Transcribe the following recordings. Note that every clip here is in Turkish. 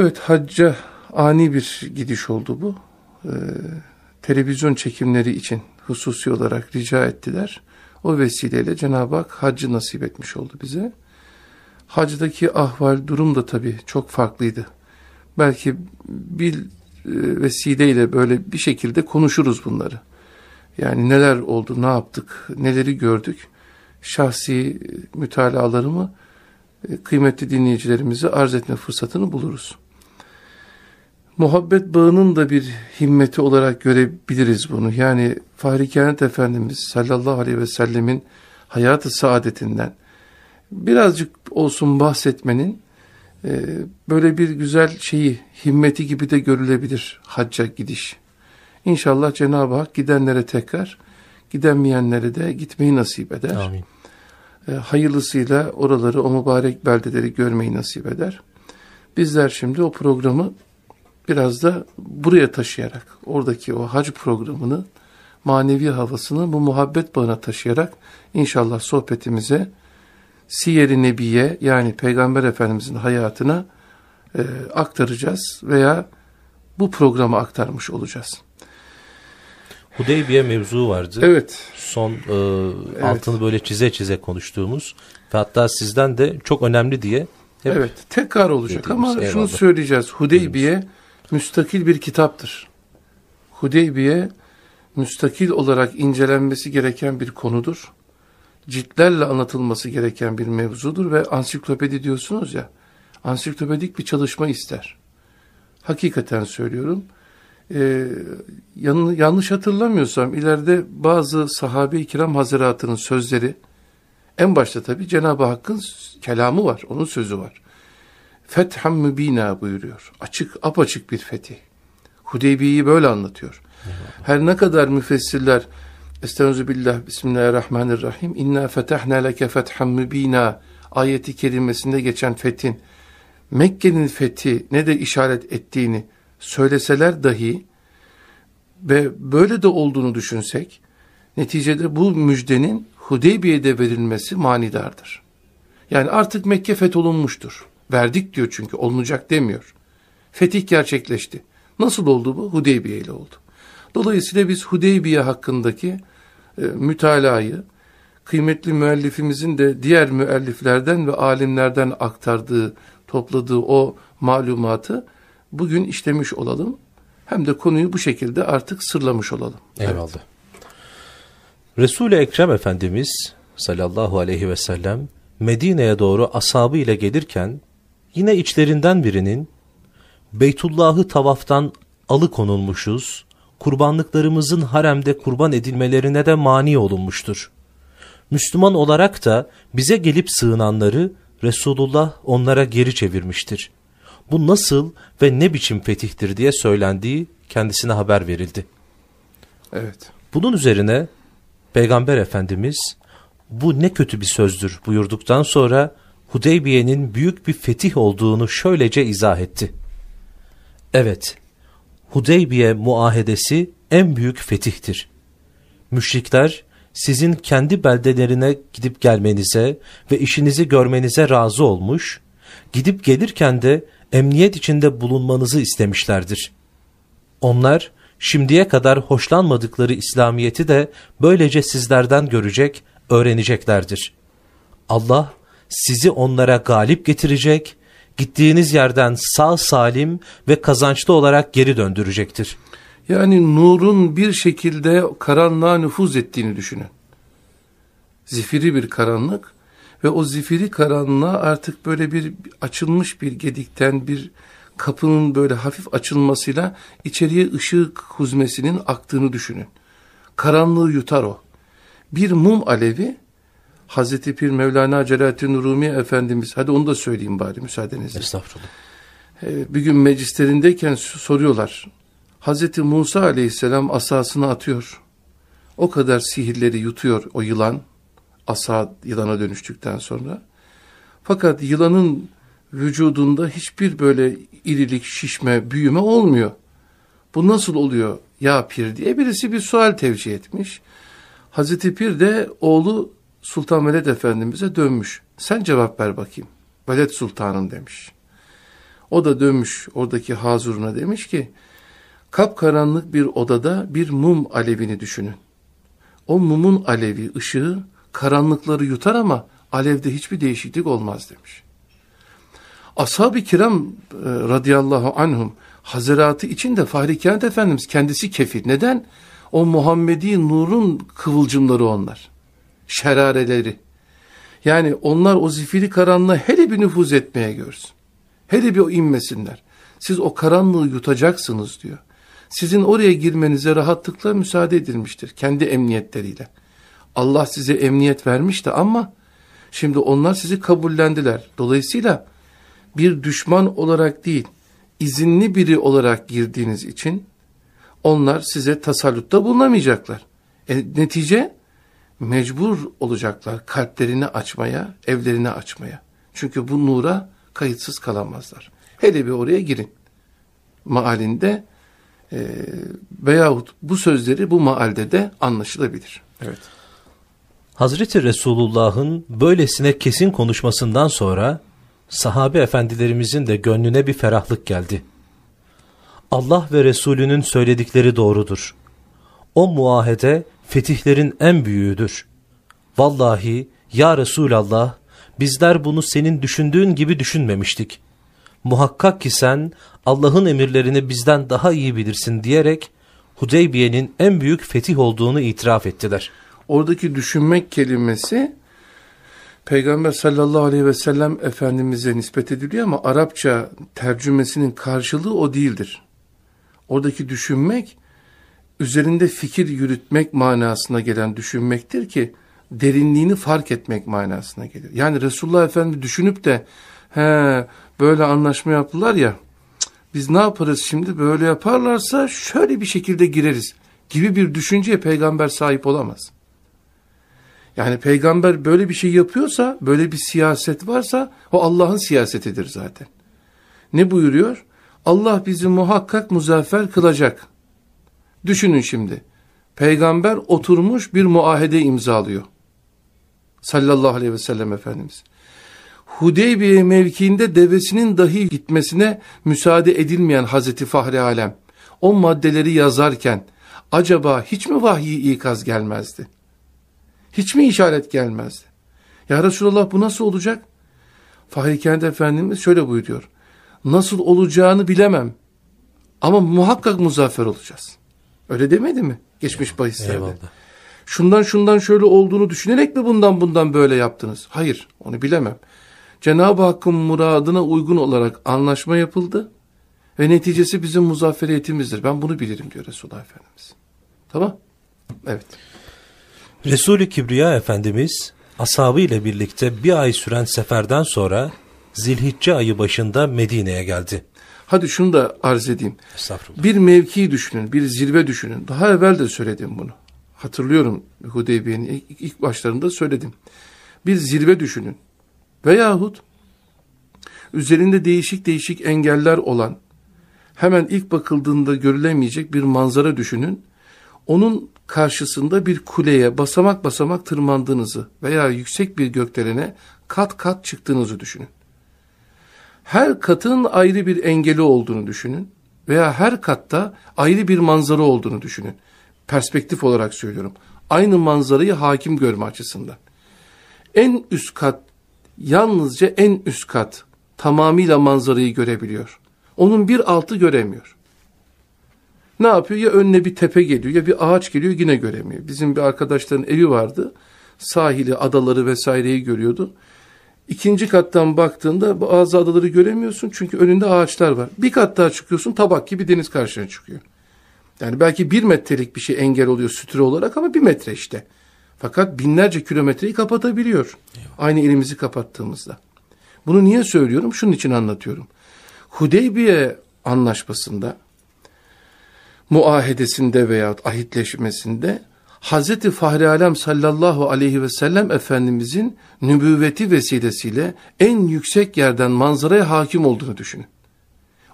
Evet hacca ani bir gidiş oldu bu. Ee, televizyon çekimleri için hususi olarak rica ettiler. O vesileyle Cenab-ı Hak haccı nasip etmiş oldu bize. Hacdaki ahval durum da tabii çok farklıydı. Belki bir e, vesileyle böyle bir şekilde konuşuruz bunları. Yani neler oldu, ne yaptık, neleri gördük. Şahsi mütalalarımı e, kıymetli dinleyicilerimize arz etme fırsatını buluruz. Muhabbet bağının da bir himmeti olarak görebiliriz bunu. Yani Fahri Kainat Efendimiz sallallahu aleyhi ve sellemin hayatı saadetinden birazcık olsun bahsetmenin e, böyle bir güzel şeyi, himmeti gibi de görülebilir hacca gidiş. İnşallah Cenab-ı Hak gidenlere tekrar, gidemeyenlere de gitmeyi nasip eder. Amin. E, hayırlısıyla oraları, o mübarek beldeleri görmeyi nasip eder. Bizler şimdi o programı biraz da buraya taşıyarak, oradaki o hac programını, manevi havasını bu muhabbet bağına taşıyarak inşallah sohbetimize Siyer-i Nebiye yani Peygamber Efendimizin hayatına e, aktaracağız veya bu programı aktarmış olacağız. Hudeybiye mevzu vardı. Evet. Son e, altını böyle çize çize konuştuğumuz ve hatta sizden de çok önemli diye hep Evet tekrar olacak Dediğimiz, ama eyvallah. şunu söyleyeceğiz. Hudeybiye müstakil bir kitaptır. Hudeybiye müstakil olarak incelenmesi gereken bir konudur. Ciltlerle anlatılması gereken bir mevzudur ve ansiklopedi diyorsunuz ya, ansiklopedik bir çalışma ister. Hakikaten söylüyorum. Ee, yan- yanlış hatırlamıyorsam ileride bazı sahabe-i kiram hazaratının sözleri, en başta tabi Cenab-ı Hakk'ın kelamı var, onun sözü var. Fetham mübina buyuruyor. Açık, apaçık bir fetih. Hudeybiye'yi böyle anlatıyor. Her ne kadar müfessirler Estaizu billah, Bismillahirrahmanirrahim. İnna fetahna leke fetham mübina ayeti kerimesinde geçen fethin Mekke'nin fethi ne de işaret ettiğini söyleseler dahi ve böyle de olduğunu düşünsek neticede bu müjdenin Hudeybiye'de verilmesi manidardır. Yani artık Mekke fetholunmuştur. Verdik diyor çünkü olunacak demiyor. Fetih gerçekleşti. Nasıl oldu bu? Hudeybiye ile oldu. Dolayısıyla biz Hudeybiye hakkındaki e, mütalayı kıymetli müellifimizin de diğer müelliflerden ve alimlerden aktardığı, topladığı o malumatı bugün işlemiş olalım. Hem de konuyu bu şekilde artık sırlamış olalım. Eyvallah. Resul-i Ekrem Efendimiz sallallahu aleyhi ve sellem Medine'ye doğru ashabı ile gelirken yine içlerinden birinin Beytullah'ı tavaftan alıkonulmuşuz, kurbanlıklarımızın haremde kurban edilmelerine de mani olunmuştur. Müslüman olarak da bize gelip sığınanları Resulullah onlara geri çevirmiştir. Bu nasıl ve ne biçim fetihtir diye söylendiği kendisine haber verildi. Evet. Bunun üzerine Peygamber Efendimiz bu ne kötü bir sözdür buyurduktan sonra Hudeybiye'nin büyük bir fetih olduğunu şöylece izah etti. Evet, Hudeybiye muahedesi en büyük fetihtir. Müşrikler sizin kendi beldelerine gidip gelmenize ve işinizi görmenize razı olmuş, gidip gelirken de emniyet içinde bulunmanızı istemişlerdir. Onlar şimdiye kadar hoşlanmadıkları İslamiyet'i de böylece sizlerden görecek, öğreneceklerdir. Allah sizi onlara galip getirecek, gittiğiniz yerden sağ salim ve kazançlı olarak geri döndürecektir. Yani nurun bir şekilde karanlığa nüfuz ettiğini düşünün. Zifiri bir karanlık ve o zifiri karanlığa artık böyle bir açılmış bir gedikten bir kapının böyle hafif açılmasıyla içeriye ışık huzmesinin aktığını düşünün. Karanlığı yutar o. Bir mum alevi Hazreti Pir Mevlana Celaleddin Rumi Efendimiz hadi onu da söyleyeyim bari müsaadenizle. Estağfurullah. Ee, bir gün meclislerindeyken soruyorlar. Hazreti Musa aleyhisselam asasını atıyor. O kadar sihirleri yutuyor o yılan. Asa yılana dönüştükten sonra. Fakat yılanın vücudunda hiçbir böyle irilik, şişme, büyüme olmuyor. Bu nasıl oluyor ya pir diye birisi bir sual tevcih etmiş. Hazreti Pir de oğlu Sultan Veled Efendimiz'e dönmüş. Sen cevap ver bakayım. Veled Sultanım demiş. O da dönmüş oradaki hazuruna demiş ki kapkaranlık bir odada bir mum alevini düşünün. O mumun alevi ışığı karanlıkları yutar ama alevde hiçbir değişiklik olmaz demiş. Ashab-ı kiram e, radıyallahu anhum hazaratı için de Fahri Kâhnet Efendimiz kendisi kefil. Neden? O Muhammedi nurun kıvılcımları onlar. Şerareleri. Yani onlar o zifiri karanlığa hele bir nüfuz etmeye görsün. Hele bir o inmesinler. Siz o karanlığı yutacaksınız diyor. Sizin oraya girmenize rahatlıkla müsaade edilmiştir. Kendi emniyetleriyle. Allah size emniyet vermişti ama şimdi onlar sizi kabullendiler. Dolayısıyla bir düşman olarak değil, izinli biri olarak girdiğiniz için onlar size tasallutta bulunamayacaklar. E, netice mecbur olacaklar kalplerini açmaya, evlerini açmaya. Çünkü bu nura kayıtsız kalamazlar. Hele bir oraya girin. Maalinde e, veyahut bu sözleri bu maalde de anlaşılabilir. Evet. Hazreti Resulullah'ın böylesine kesin konuşmasından sonra sahabe efendilerimizin de gönlüne bir ferahlık geldi. Allah ve Resulünün söyledikleri doğrudur. O muahede fetihlerin en büyüğüdür. Vallahi ya Resulallah bizler bunu senin düşündüğün gibi düşünmemiştik. Muhakkak ki sen Allah'ın emirlerini bizden daha iyi bilirsin diyerek Hudeybiye'nin en büyük fetih olduğunu itiraf ettiler. Oradaki düşünmek kelimesi Peygamber sallallahu aleyhi ve sellem Efendimiz'e nispet ediliyor ama Arapça tercümesinin karşılığı o değildir. Oradaki düşünmek üzerinde fikir yürütmek manasına gelen düşünmektir ki derinliğini fark etmek manasına gelir. Yani Resulullah Efendimiz düşünüp de he böyle anlaşma yaptılar ya biz ne yaparız şimdi böyle yaparlarsa şöyle bir şekilde gireriz gibi bir düşünceye peygamber sahip olamaz. Yani peygamber böyle bir şey yapıyorsa, böyle bir siyaset varsa o Allah'ın siyasetidir zaten. Ne buyuruyor? Allah bizi muhakkak muzaffer kılacak. Düşünün şimdi. Peygamber oturmuş bir muahede imzalıyor. Sallallahu aleyhi ve sellem Efendimiz. Hudeybiye mevkiinde devesinin dahi gitmesine müsaade edilmeyen Hazreti Fahri Alem o maddeleri yazarken acaba hiç mi vahyi ikaz gelmezdi? Hiç mi işaret gelmezdi? Ya Resulallah bu nasıl olacak? Fahri Kendi Efendimiz şöyle buyuruyor. Nasıl olacağını bilemem. Ama muhakkak muzaffer olacağız. Öyle demedi mi? Geçmiş bahislerde. Eyvallah. Şundan şundan şöyle olduğunu düşünerek mi bundan bundan böyle yaptınız? Hayır onu bilemem. Cenab-ı Hakk'ın muradına uygun olarak anlaşma yapıldı. Ve neticesi bizim muzafferiyetimizdir. Ben bunu bilirim diyor Resulullah Efendimiz. Tamam? Evet. Resulü Kibriya Efendimiz ashabı ile birlikte bir ay süren seferden sonra Zilhicce ayı başında Medine'ye geldi. Hadi şunu da arz edeyim. Bir mevki düşünün, bir zirve düşünün. Daha evvel de söyledim bunu. Hatırlıyorum Hudeybiye'nin ilk, ilk başlarında söyledim. Bir zirve düşünün. Veyahut üzerinde değişik değişik engeller olan, hemen ilk bakıldığında görülemeyecek bir manzara düşünün. Onun karşısında bir kuleye basamak basamak tırmandığınızı veya yüksek bir gökdelene kat kat çıktığınızı düşünün. Her katın ayrı bir engeli olduğunu düşünün veya her katta ayrı bir manzara olduğunu düşünün. Perspektif olarak söylüyorum. Aynı manzarayı hakim görme açısından. En üst kat, yalnızca en üst kat tamamıyla manzarayı görebiliyor. Onun bir altı göremiyor. Ne yapıyor? Ya önüne bir tepe geliyor ya bir ağaç geliyor yine göremiyor. Bizim bir arkadaşların evi vardı. Sahili, adaları vesaireyi görüyordu. İkinci kattan baktığında bazı adaları göremiyorsun çünkü önünde ağaçlar var. Bir kat daha çıkıyorsun tabak gibi deniz karşına çıkıyor. Yani belki bir metrelik bir şey engel oluyor sütre olarak ama bir metre işte. Fakat binlerce kilometreyi kapatabiliyor. Eyvallah. Aynı elimizi kapattığımızda. Bunu niye söylüyorum? Şunun için anlatıyorum. Hudeybiye anlaşmasında muahedesinde veya ahitleşmesinde Hazreti Fahri Alem sallallahu aleyhi ve sellem Efendimizin nübüvveti vesilesiyle en yüksek yerden manzaraya hakim olduğunu düşünün.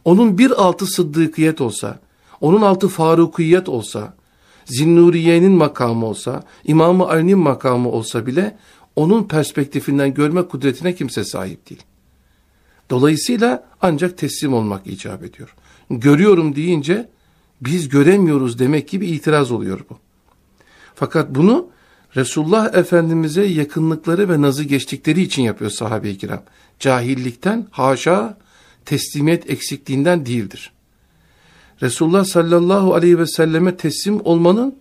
Onun bir altı sıddıkiyet olsa, onun altı farukiyet olsa, Zinnuriye'nin makamı olsa, İmam-ı Ali'nin makamı olsa bile onun perspektifinden görme kudretine kimse sahip değil. Dolayısıyla ancak teslim olmak icap ediyor. Görüyorum deyince biz göremiyoruz demek gibi itiraz oluyor bu. Fakat bunu Resulullah Efendimiz'e yakınlıkları ve nazı geçtikleri için yapıyor sahabe-i kiram. Cahillikten, haşa, teslimiyet eksikliğinden değildir. Resulullah sallallahu aleyhi ve selleme teslim olmanın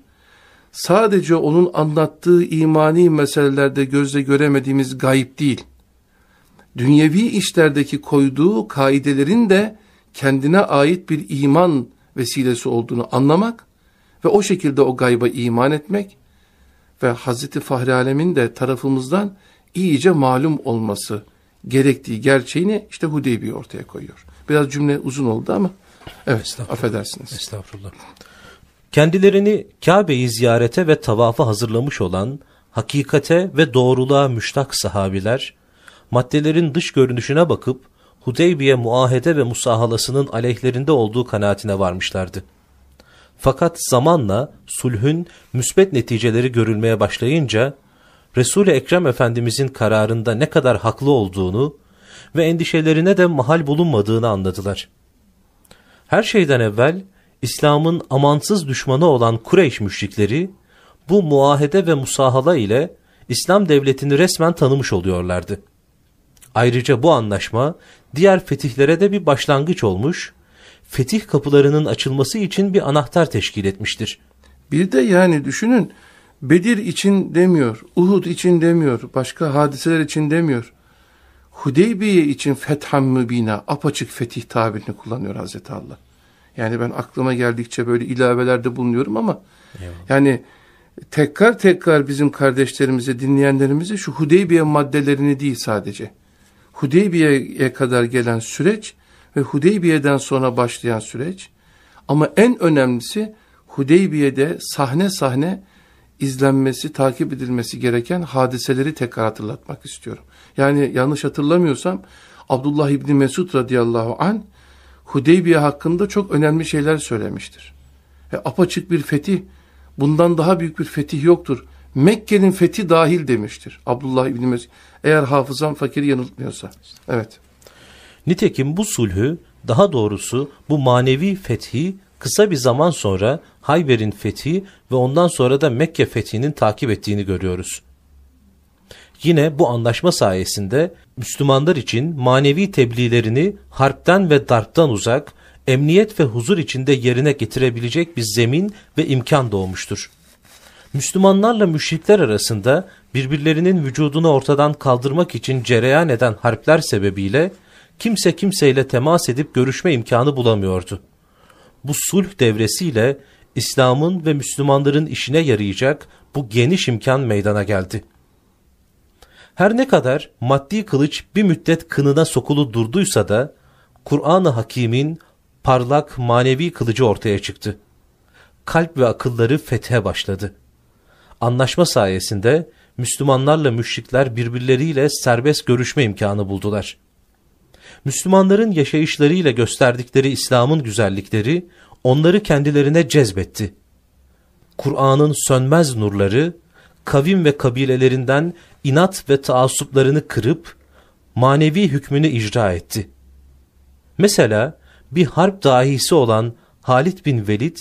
sadece onun anlattığı imani meselelerde gözle göremediğimiz gayip değil. Dünyevi işlerdeki koyduğu kaidelerin de kendine ait bir iman vesilesi olduğunu anlamak ve o şekilde o gayba iman etmek ve Hazreti Fahri Alem'in de tarafımızdan iyice malum olması gerektiği gerçeğini işte Hudeybiye ortaya koyuyor. Biraz cümle uzun oldu ama evet affedersiniz. Estağfurullah. Kendilerini Kabe'yi ziyarete ve tavafa hazırlamış olan hakikate ve doğruluğa müştak sahabiler, maddelerin dış görünüşüne bakıp Hudeybiye muahede ve musahalasının aleyhlerinde olduğu kanaatine varmışlardı. Fakat zamanla sulhün müsbet neticeleri görülmeye başlayınca Resul-i Ekrem Efendimizin kararında ne kadar haklı olduğunu ve endişelerine de mahal bulunmadığını anladılar. Her şeyden evvel İslam'ın amansız düşmanı olan Kureyş müşrikleri bu muahede ve musahala ile İslam devletini resmen tanımış oluyorlardı. Ayrıca bu anlaşma diğer fetihlere de bir başlangıç olmuş, fetih kapılarının açılması için bir anahtar teşkil etmiştir. Bir de yani düşünün Bedir için demiyor, Uhud için demiyor, başka hadiseler için demiyor. Hudeybiye için fetham mübina, apaçık fetih tabirini kullanıyor Hazreti Allah. Yani ben aklıma geldikçe böyle ilavelerde bulunuyorum ama Eyvallah. yani tekrar tekrar bizim kardeşlerimize, dinleyenlerimize şu Hudeybiye maddelerini değil sadece. Hudeybiye'ye kadar gelen süreç ve Hudeybiye'den sonra başlayan süreç ama en önemlisi Hudeybiye'de sahne sahne izlenmesi, takip edilmesi gereken hadiseleri tekrar hatırlatmak istiyorum. Yani yanlış hatırlamıyorsam Abdullah İbni Mesud radıyallahu an Hudeybiye hakkında çok önemli şeyler söylemiştir. E, apaçık bir fetih, bundan daha büyük bir fetih yoktur. Mekke'nin fethi dahil demiştir Abdullah İbni Mesud. Eğer hafızam fakiri yanıltmıyorsa. Evet. Nitekim bu sulhü, daha doğrusu bu manevi fethi kısa bir zaman sonra Hayber'in fethi ve ondan sonra da Mekke fethinin takip ettiğini görüyoruz. Yine bu anlaşma sayesinde Müslümanlar için manevi tebliğlerini harpten ve darptan uzak, emniyet ve huzur içinde yerine getirebilecek bir zemin ve imkan doğmuştur. Müslümanlarla müşrikler arasında birbirlerinin vücudunu ortadan kaldırmak için cereyan eden harpler sebebiyle kimse kimseyle temas edip görüşme imkanı bulamıyordu. Bu sulh devresiyle İslam'ın ve Müslümanların işine yarayacak bu geniş imkan meydana geldi. Her ne kadar maddi kılıç bir müddet kınına sokulu durduysa da Kur'an-ı Hakim'in parlak manevi kılıcı ortaya çıktı. Kalp ve akılları fethe başladı. Anlaşma sayesinde Müslümanlarla müşrikler birbirleriyle serbest görüşme imkanı buldular. Müslümanların yaşayışlarıyla gösterdikleri İslam'ın güzellikleri onları kendilerine cezbetti. Kur'an'ın sönmez nurları, kavim ve kabilelerinden inat ve taassuplarını kırıp, manevi hükmünü icra etti. Mesela bir harp dahisi olan Halid bin Velid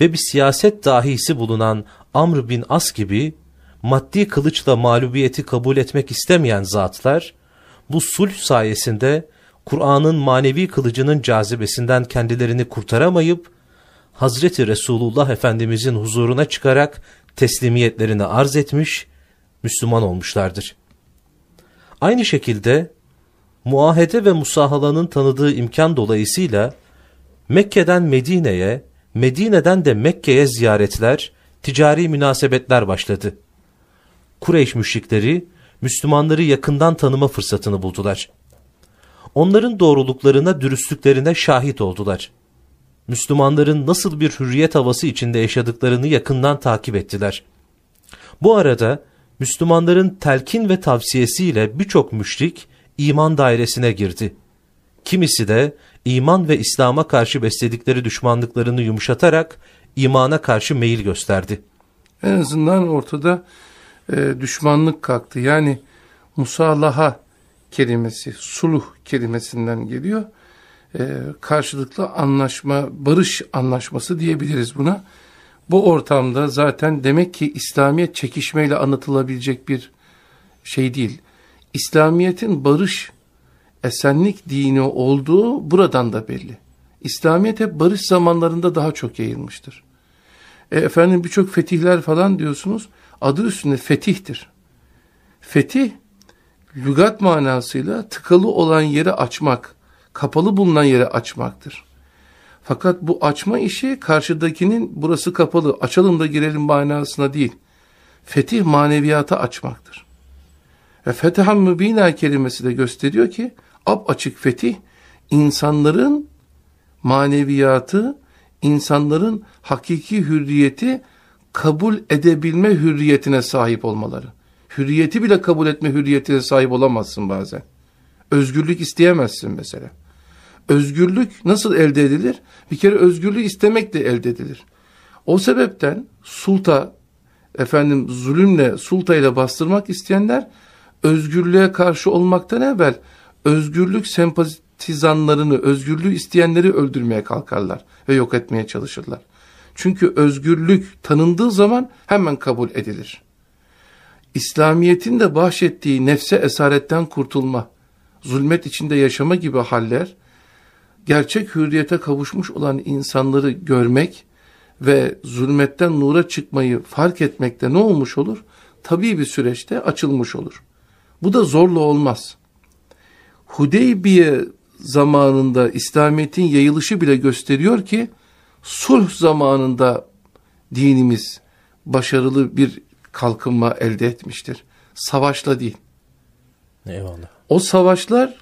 ve bir siyaset dahisi bulunan Amr bin As gibi maddi kılıçla mağlubiyeti kabul etmek istemeyen zatlar, bu sulh sayesinde Kur'an'ın manevi kılıcının cazibesinden kendilerini kurtaramayıp, Hazreti Resulullah Efendimizin huzuruna çıkarak teslimiyetlerini arz etmiş, Müslüman olmuşlardır. Aynı şekilde muahede ve musahalanın tanıdığı imkan dolayısıyla Mekke'den Medine'ye, Medine'den de Mekke'ye ziyaretler, ticari münasebetler başladı. Kureyş müşrikleri Müslümanları yakından tanıma fırsatını buldular. Onların doğruluklarına, dürüstlüklerine şahit oldular. Müslümanların nasıl bir hürriyet havası içinde yaşadıklarını yakından takip ettiler. Bu arada Müslümanların telkin ve tavsiyesiyle birçok müşrik iman dairesine girdi. Kimisi de iman ve İslam'a karşı besledikleri düşmanlıklarını yumuşatarak imana karşı meyil gösterdi. En azından ortada e, düşmanlık kalktı. Yani musallaha, kelimesi suluh kelimesinden geliyor. E, karşılıklı anlaşma, barış anlaşması diyebiliriz buna. Bu ortamda zaten demek ki İslamiyet çekişmeyle anlatılabilecek bir şey değil. İslamiyet'in barış, esenlik dini olduğu buradan da belli. İslamiyet hep barış zamanlarında daha çok yayılmıştır. E, efendim birçok fetihler falan diyorsunuz. Adı üstünde fetihtir. Fetih, lügat manasıyla tıkalı olan yeri açmak, kapalı bulunan yeri açmaktır. Fakat bu açma işi karşıdakinin burası kapalı, açalım da girelim manasına değil. Fetih maneviyata açmaktır. Ve fethan mübina kelimesi de gösteriyor ki, ap açık fetih, insanların maneviyatı, insanların hakiki hürriyeti kabul edebilme hürriyetine sahip olmaları. Hürriyeti bile kabul etme hürriyetine sahip olamazsın bazen. Özgürlük isteyemezsin mesela. Özgürlük nasıl elde edilir? Bir kere özgürlüğü istemek de elde edilir. O sebepten sulta, efendim zulümle, sultayla bastırmak isteyenler özgürlüğe karşı olmaktan evvel özgürlük sempatizanlarını, özgürlüğü isteyenleri öldürmeye kalkarlar ve yok etmeye çalışırlar. Çünkü özgürlük tanındığı zaman hemen kabul edilir. İslamiyet'in de bahşettiği nefse esaretten kurtulma, zulmet içinde yaşama gibi haller, gerçek hürriyete kavuşmuş olan insanları görmek ve zulmetten nura çıkmayı fark etmekte ne olmuş olur? Tabii bir süreçte açılmış olur. Bu da zorla olmaz. Hudeybiye zamanında İslamiyet'in yayılışı bile gösteriyor ki sulh zamanında dinimiz başarılı bir kalkınma elde etmiştir. Savaşla değil. Eyvallah. O savaşlar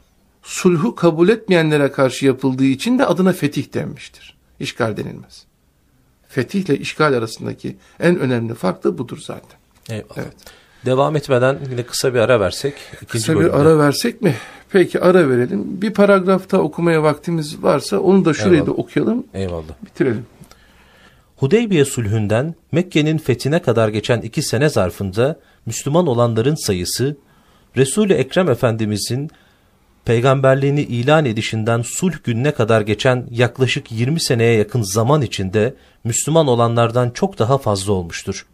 sulhu kabul etmeyenlere karşı yapıldığı için de adına fetih denmiştir. İşgal denilmez. Fetihle işgal arasındaki en önemli fark da budur zaten. Eyvallah. Evet. Devam etmeden yine kısa bir ara versek. Kısa bölümde. bir ara versek mi? Peki ara verelim. Bir paragrafta okumaya vaktimiz varsa onu da şurayı da okuyalım. Eyvallah. Bitirelim. Hudeybiye sulhünden Mekke'nin fethine kadar geçen iki sene zarfında Müslüman olanların sayısı Resul-i Ekrem Efendimizin peygamberliğini ilan edişinden sulh gününe kadar geçen yaklaşık 20 seneye yakın zaman içinde Müslüman olanlardan çok daha fazla olmuştur.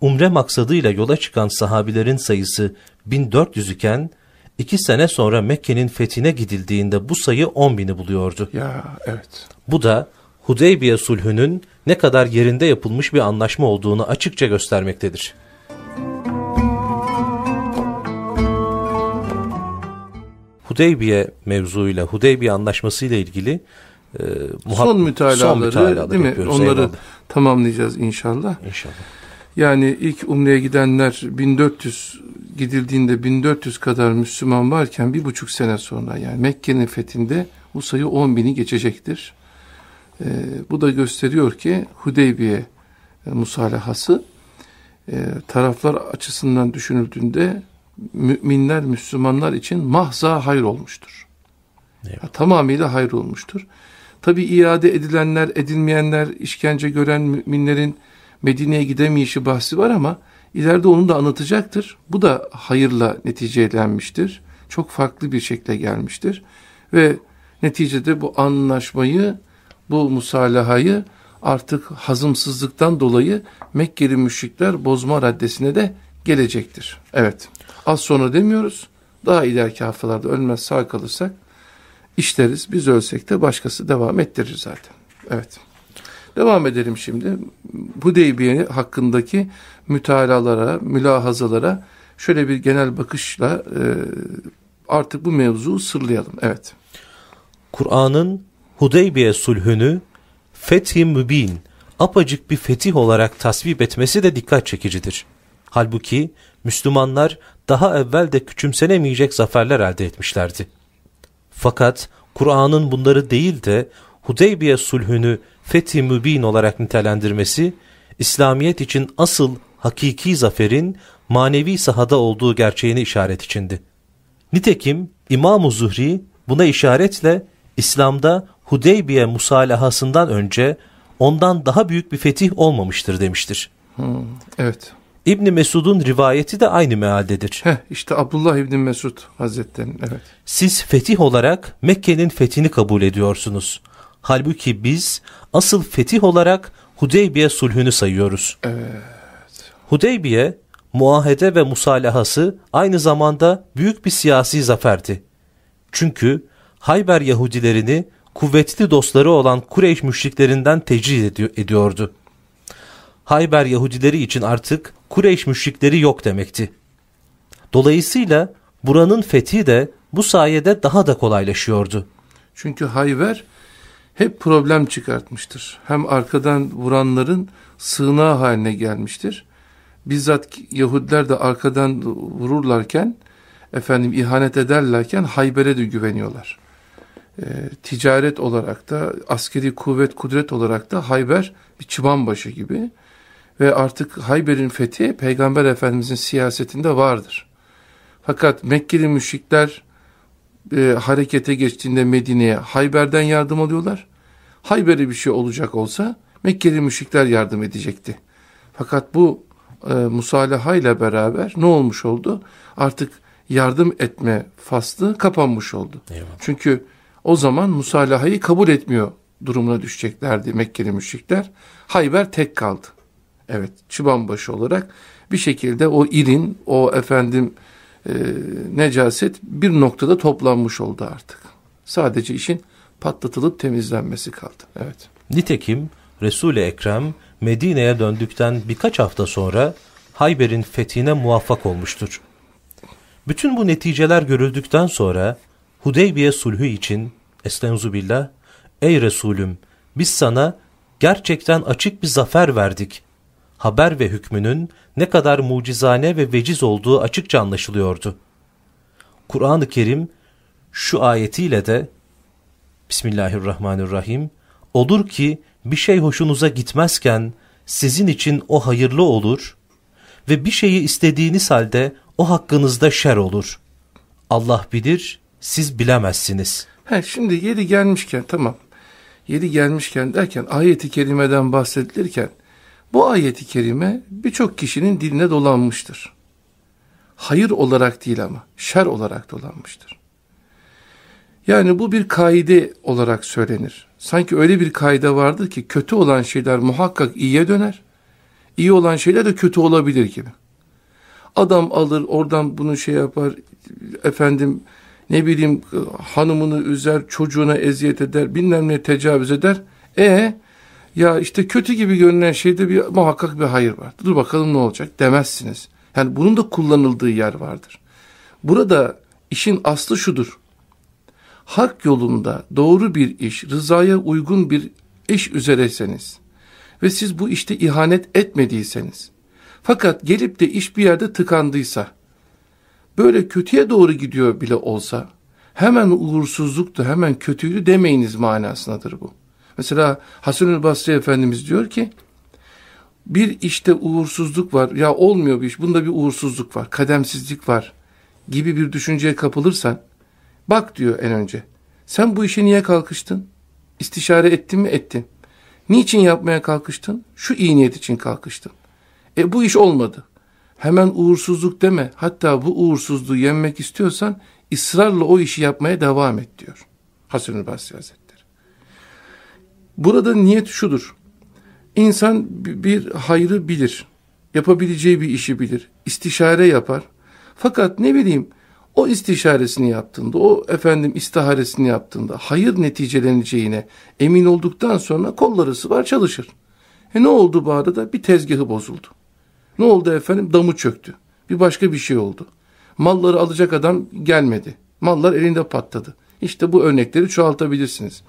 Umre maksadıyla yola çıkan sahabilerin sayısı 1400 iken iki sene sonra Mekke'nin fethine gidildiğinde bu sayı 10 bini buluyordu. Ya evet. Bu da Hudeybiye sulhünün ne kadar yerinde yapılmış bir anlaşma olduğunu açıkça göstermektedir. Hudeybiye mevzuyla, Hudeybiye anlaşması ile ilgili e, son mütalaları, son mütalaları değil mi? Onları eyvallah. tamamlayacağız inşallah. İnşallah. Yani ilk umreye gidenler 1400 gidildiğinde 1400 kadar Müslüman varken bir buçuk sene sonra yani Mekke'nin fethinde bu sayı 10 bini geçecektir. E, bu da gösteriyor ki Hudeybiye e, musalahası e, taraflar açısından düşünüldüğünde müminler, Müslümanlar için mahza hayır olmuştur. Ya, tamamıyla hayır olmuştur. Tabi iade edilenler, edilmeyenler, işkence gören müminlerin Medine'ye gidemeyişi bahsi var ama ileride onu da anlatacaktır. Bu da hayırla neticelenmiştir. Çok farklı bir şekilde gelmiştir. Ve neticede bu anlaşmayı, bu musalahayı artık hazımsızlıktan dolayı Mekkeli müşrikler bozma raddesine de gelecektir. Evet. Az sonra demiyoruz. Daha ileriki haftalarda ölmez sağ kalırsak işleriz. Biz ölsek de başkası devam ettirir zaten. Evet. Devam edelim şimdi. Hudeybiye hakkındaki mütalalara, mülahazalara şöyle bir genel bakışla e, artık bu mevzuyu sırlayalım. Evet. Kur'an'ın Hudeybiye sulhünü fethi mübin, apacık bir fetih olarak tasvip etmesi de dikkat çekicidir. Halbuki Müslümanlar daha evvel de küçümsenemeyecek zaferler elde etmişlerdi. Fakat Kur'an'ın bunları değil de Hudeybiye sulhünü fethi mübin olarak nitelendirmesi, İslamiyet için asıl hakiki zaferin manevi sahada olduğu gerçeğini işaret içindi. Nitekim İmam-ı Zuhri buna işaretle İslam'da Hudeybiye musalahasından önce ondan daha büyük bir fetih olmamıştır demiştir. Hmm, evet. İbni Mesud'un rivayeti de aynı mealdedir. Heh, işte Abdullah İbni Mesud Hazretleri'nin evet. Siz fetih olarak Mekke'nin fethini kabul ediyorsunuz. Halbuki biz asıl fetih olarak Hudeybiye sulhünü sayıyoruz. Evet. Hudeybiye, muahede ve musalahası aynı zamanda büyük bir siyasi zaferdi. Çünkü Hayber Yahudilerini kuvvetli dostları olan Kureyş müşriklerinden ediyor, ediyordu. Hayber Yahudileri için artık Kureyş müşrikleri yok demekti. Dolayısıyla buranın fethi de bu sayede daha da kolaylaşıyordu. Çünkü Hayber hep problem çıkartmıştır. Hem arkadan vuranların sığınağı haline gelmiştir. Bizzat Yahudiler de arkadan vururlarken, efendim ihanet ederlerken Hayber'e de güveniyorlar. E, ticaret olarak da, askeri kuvvet, kudret olarak da Hayber bir çıban başı gibi. Ve artık Hayber'in fethi Peygamber Efendimizin siyasetinde vardır. Fakat Mekkeli müşrikler e, harekete geçtiğinde Medine'ye Hayber'den yardım alıyorlar. Hayber'e bir şey olacak olsa Mekkeli müşrikler yardım edecekti. Fakat bu e, musalaha ile beraber ne olmuş oldu? Artık yardım etme faslı kapanmış oldu. Eyvallah. Çünkü o zaman musalahayı kabul etmiyor durumuna düşeceklerdi Mekkeli müşrikler. Hayber tek kaldı. Evet, çıbanbaşı olarak bir şekilde o irin, o efendim e, necaset bir noktada toplanmış oldu artık. Sadece işin patlatılıp temizlenmesi kaldı. Evet. Nitekim Resul-i Ekrem Medine'ye döndükten birkaç hafta sonra Hayber'in fethine muvaffak olmuştur. Bütün bu neticeler görüldükten sonra Hudeybiye sulhü için Estenzu billah Ey Resulüm biz sana gerçekten açık bir zafer verdik. Haber ve hükmünün ne kadar mucizane ve veciz olduğu açıkça anlaşılıyordu. Kur'an-ı Kerim şu ayetiyle de Bismillahirrahmanirrahim olur ki bir şey hoşunuza gitmezken sizin için o hayırlı olur ve bir şeyi istediğiniz halde o hakkınızda şer olur. Allah bilir, siz bilemezsiniz. He, şimdi yeri gelmişken tamam. Yeri gelmişken derken ayeti kerimeden bahsedilirken bu ayeti kerime birçok kişinin diline dolanmıştır. Hayır olarak değil ama şer olarak dolanmıştır. Yani bu bir kaide olarak söylenir. Sanki öyle bir kaide vardır ki kötü olan şeyler muhakkak iyiye döner. İyi olan şeyler de kötü olabilir gibi. Adam alır oradan bunu şey yapar efendim ne bileyim hanımını üzer çocuğuna eziyet eder bilmem ne tecavüz eder. E ya işte kötü gibi görünen şeyde bir muhakkak bir hayır var. Dur bakalım ne olacak demezsiniz. Yani bunun da kullanıldığı yer vardır. Burada işin aslı şudur. Hak yolunda doğru bir iş, rızaya uygun bir iş üzereseniz ve siz bu işte ihanet etmediyseniz fakat gelip de iş bir yerde tıkandıysa böyle kötüye doğru gidiyor bile olsa hemen uğursuzluktu, hemen kötüydü demeyiniz manasındadır bu. Mesela Hasan-ül Basri Efendimiz diyor ki bir işte uğursuzluk var ya olmuyor bir iş bunda bir uğursuzluk var kademsizlik var gibi bir düşünceye kapılırsan bak diyor en önce sen bu işe niye kalkıştın? İstişare ettin mi? Ettin. Niçin yapmaya kalkıştın? Şu iyi niyet için kalkıştın. E bu iş olmadı hemen uğursuzluk deme hatta bu uğursuzluğu yenmek istiyorsan ısrarla o işi yapmaya devam et diyor Hasan-ül Basri Hazretleri Burada niyet şudur. İnsan bir hayrı bilir. Yapabileceği bir işi bilir. İstişare yapar. Fakat ne bileyim o istişaresini yaptığında, o efendim istiharesini yaptığında hayır neticeleneceğine emin olduktan sonra kolları sıvar çalışır. E ne oldu bu arada? Bir tezgahı bozuldu. Ne oldu efendim? Damı çöktü. Bir başka bir şey oldu. Malları alacak adam gelmedi. Mallar elinde patladı. İşte bu örnekleri çoğaltabilirsiniz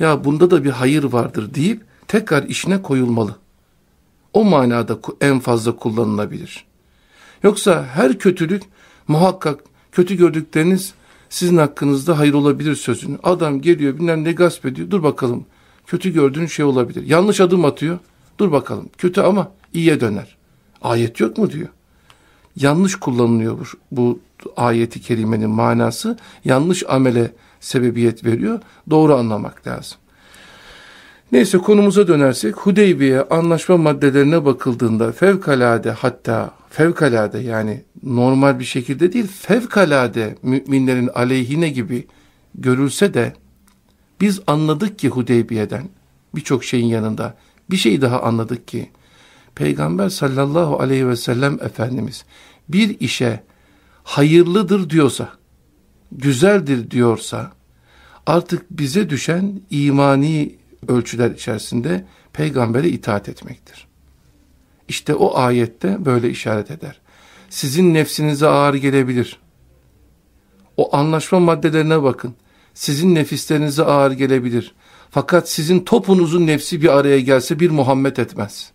ya bunda da bir hayır vardır deyip tekrar işine koyulmalı. O manada en fazla kullanılabilir. Yoksa her kötülük muhakkak kötü gördükleriniz sizin hakkınızda hayır olabilir sözünü. Adam geliyor bilmem ne gasp ediyor. Dur bakalım kötü gördüğün şey olabilir. Yanlış adım atıyor. Dur bakalım kötü ama iyiye döner. Ayet yok mu diyor. Yanlış kullanılıyor bu, ayeti kerimenin manası. Yanlış amele sebebiyet veriyor. Doğru anlamak lazım. Neyse konumuza dönersek Hudeybiye anlaşma maddelerine bakıldığında fevkalade hatta fevkalade yani normal bir şekilde değil fevkalade müminlerin aleyhine gibi görülse de biz anladık ki Hudeybiye'den birçok şeyin yanında bir şey daha anladık ki Peygamber sallallahu aleyhi ve sellem Efendimiz bir işe hayırlıdır diyorsa, güzeldir diyorsa artık bize düşen imani ölçüler içerisinde peygambere itaat etmektir. İşte o ayette böyle işaret eder. Sizin nefsinize ağır gelebilir. O anlaşma maddelerine bakın. Sizin nefislerinize ağır gelebilir. Fakat sizin topunuzun nefsi bir araya gelse bir Muhammed etmez.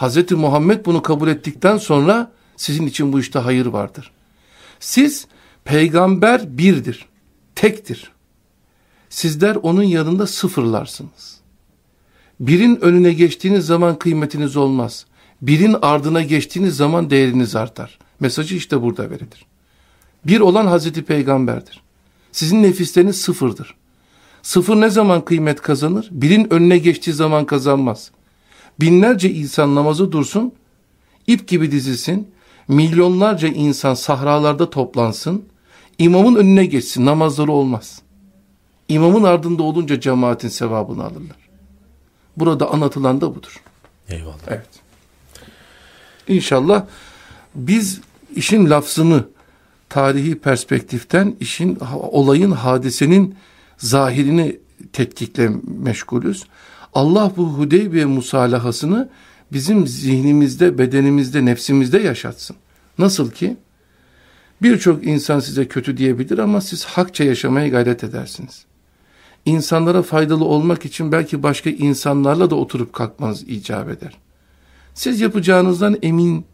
Hazreti Muhammed bunu kabul ettikten sonra sizin için bu işte hayır vardır. Siz peygamber birdir, tektir. Sizler onun yanında sıfırlarsınız. Birin önüne geçtiğiniz zaman kıymetiniz olmaz. Birin ardına geçtiğiniz zaman değeriniz artar. Mesajı işte burada verilir. Bir olan Hazreti Peygamber'dir. Sizin nefisleriniz sıfırdır. Sıfır ne zaman kıymet kazanır? Birin önüne geçtiği zaman kazanmaz. Binlerce insan namazı dursun, ip gibi dizilsin, milyonlarca insan sahralarda toplansın, imamın önüne geçsin, namazları olmaz. İmamın ardında olunca cemaatin sevabını alırlar. Burada anlatılan da budur. Eyvallah. Evet. İnşallah biz işin lafzını tarihi perspektiften işin olayın hadisenin zahirini tetkikle meşgulüz. Allah bu Hudeybiye musalahasını bizim zihnimizde, bedenimizde, nefsimizde yaşatsın. Nasıl ki birçok insan size kötü diyebilir ama siz hakça yaşamaya gayret edersiniz. İnsanlara faydalı olmak için belki başka insanlarla da oturup kalkmanız icap eder. Siz yapacağınızdan emin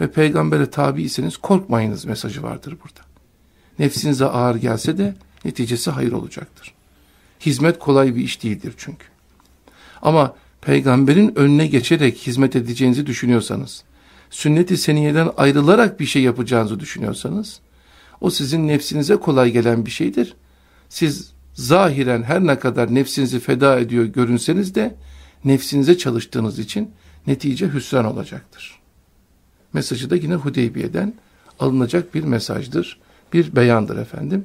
ve peygambere tabiyseniz korkmayınız mesajı vardır burada. Nefsinize ağır gelse de neticesi hayır olacaktır. Hizmet kolay bir iş değildir çünkü. Ama peygamberin önüne geçerek hizmet edeceğinizi düşünüyorsanız, sünnet-i seniyeden ayrılarak bir şey yapacağınızı düşünüyorsanız, o sizin nefsinize kolay gelen bir şeydir. Siz zahiren her ne kadar nefsinizi feda ediyor görünseniz de, nefsinize çalıştığınız için netice hüsran olacaktır. Mesajı da yine Hudeybiye'den alınacak bir mesajdır, bir beyandır efendim.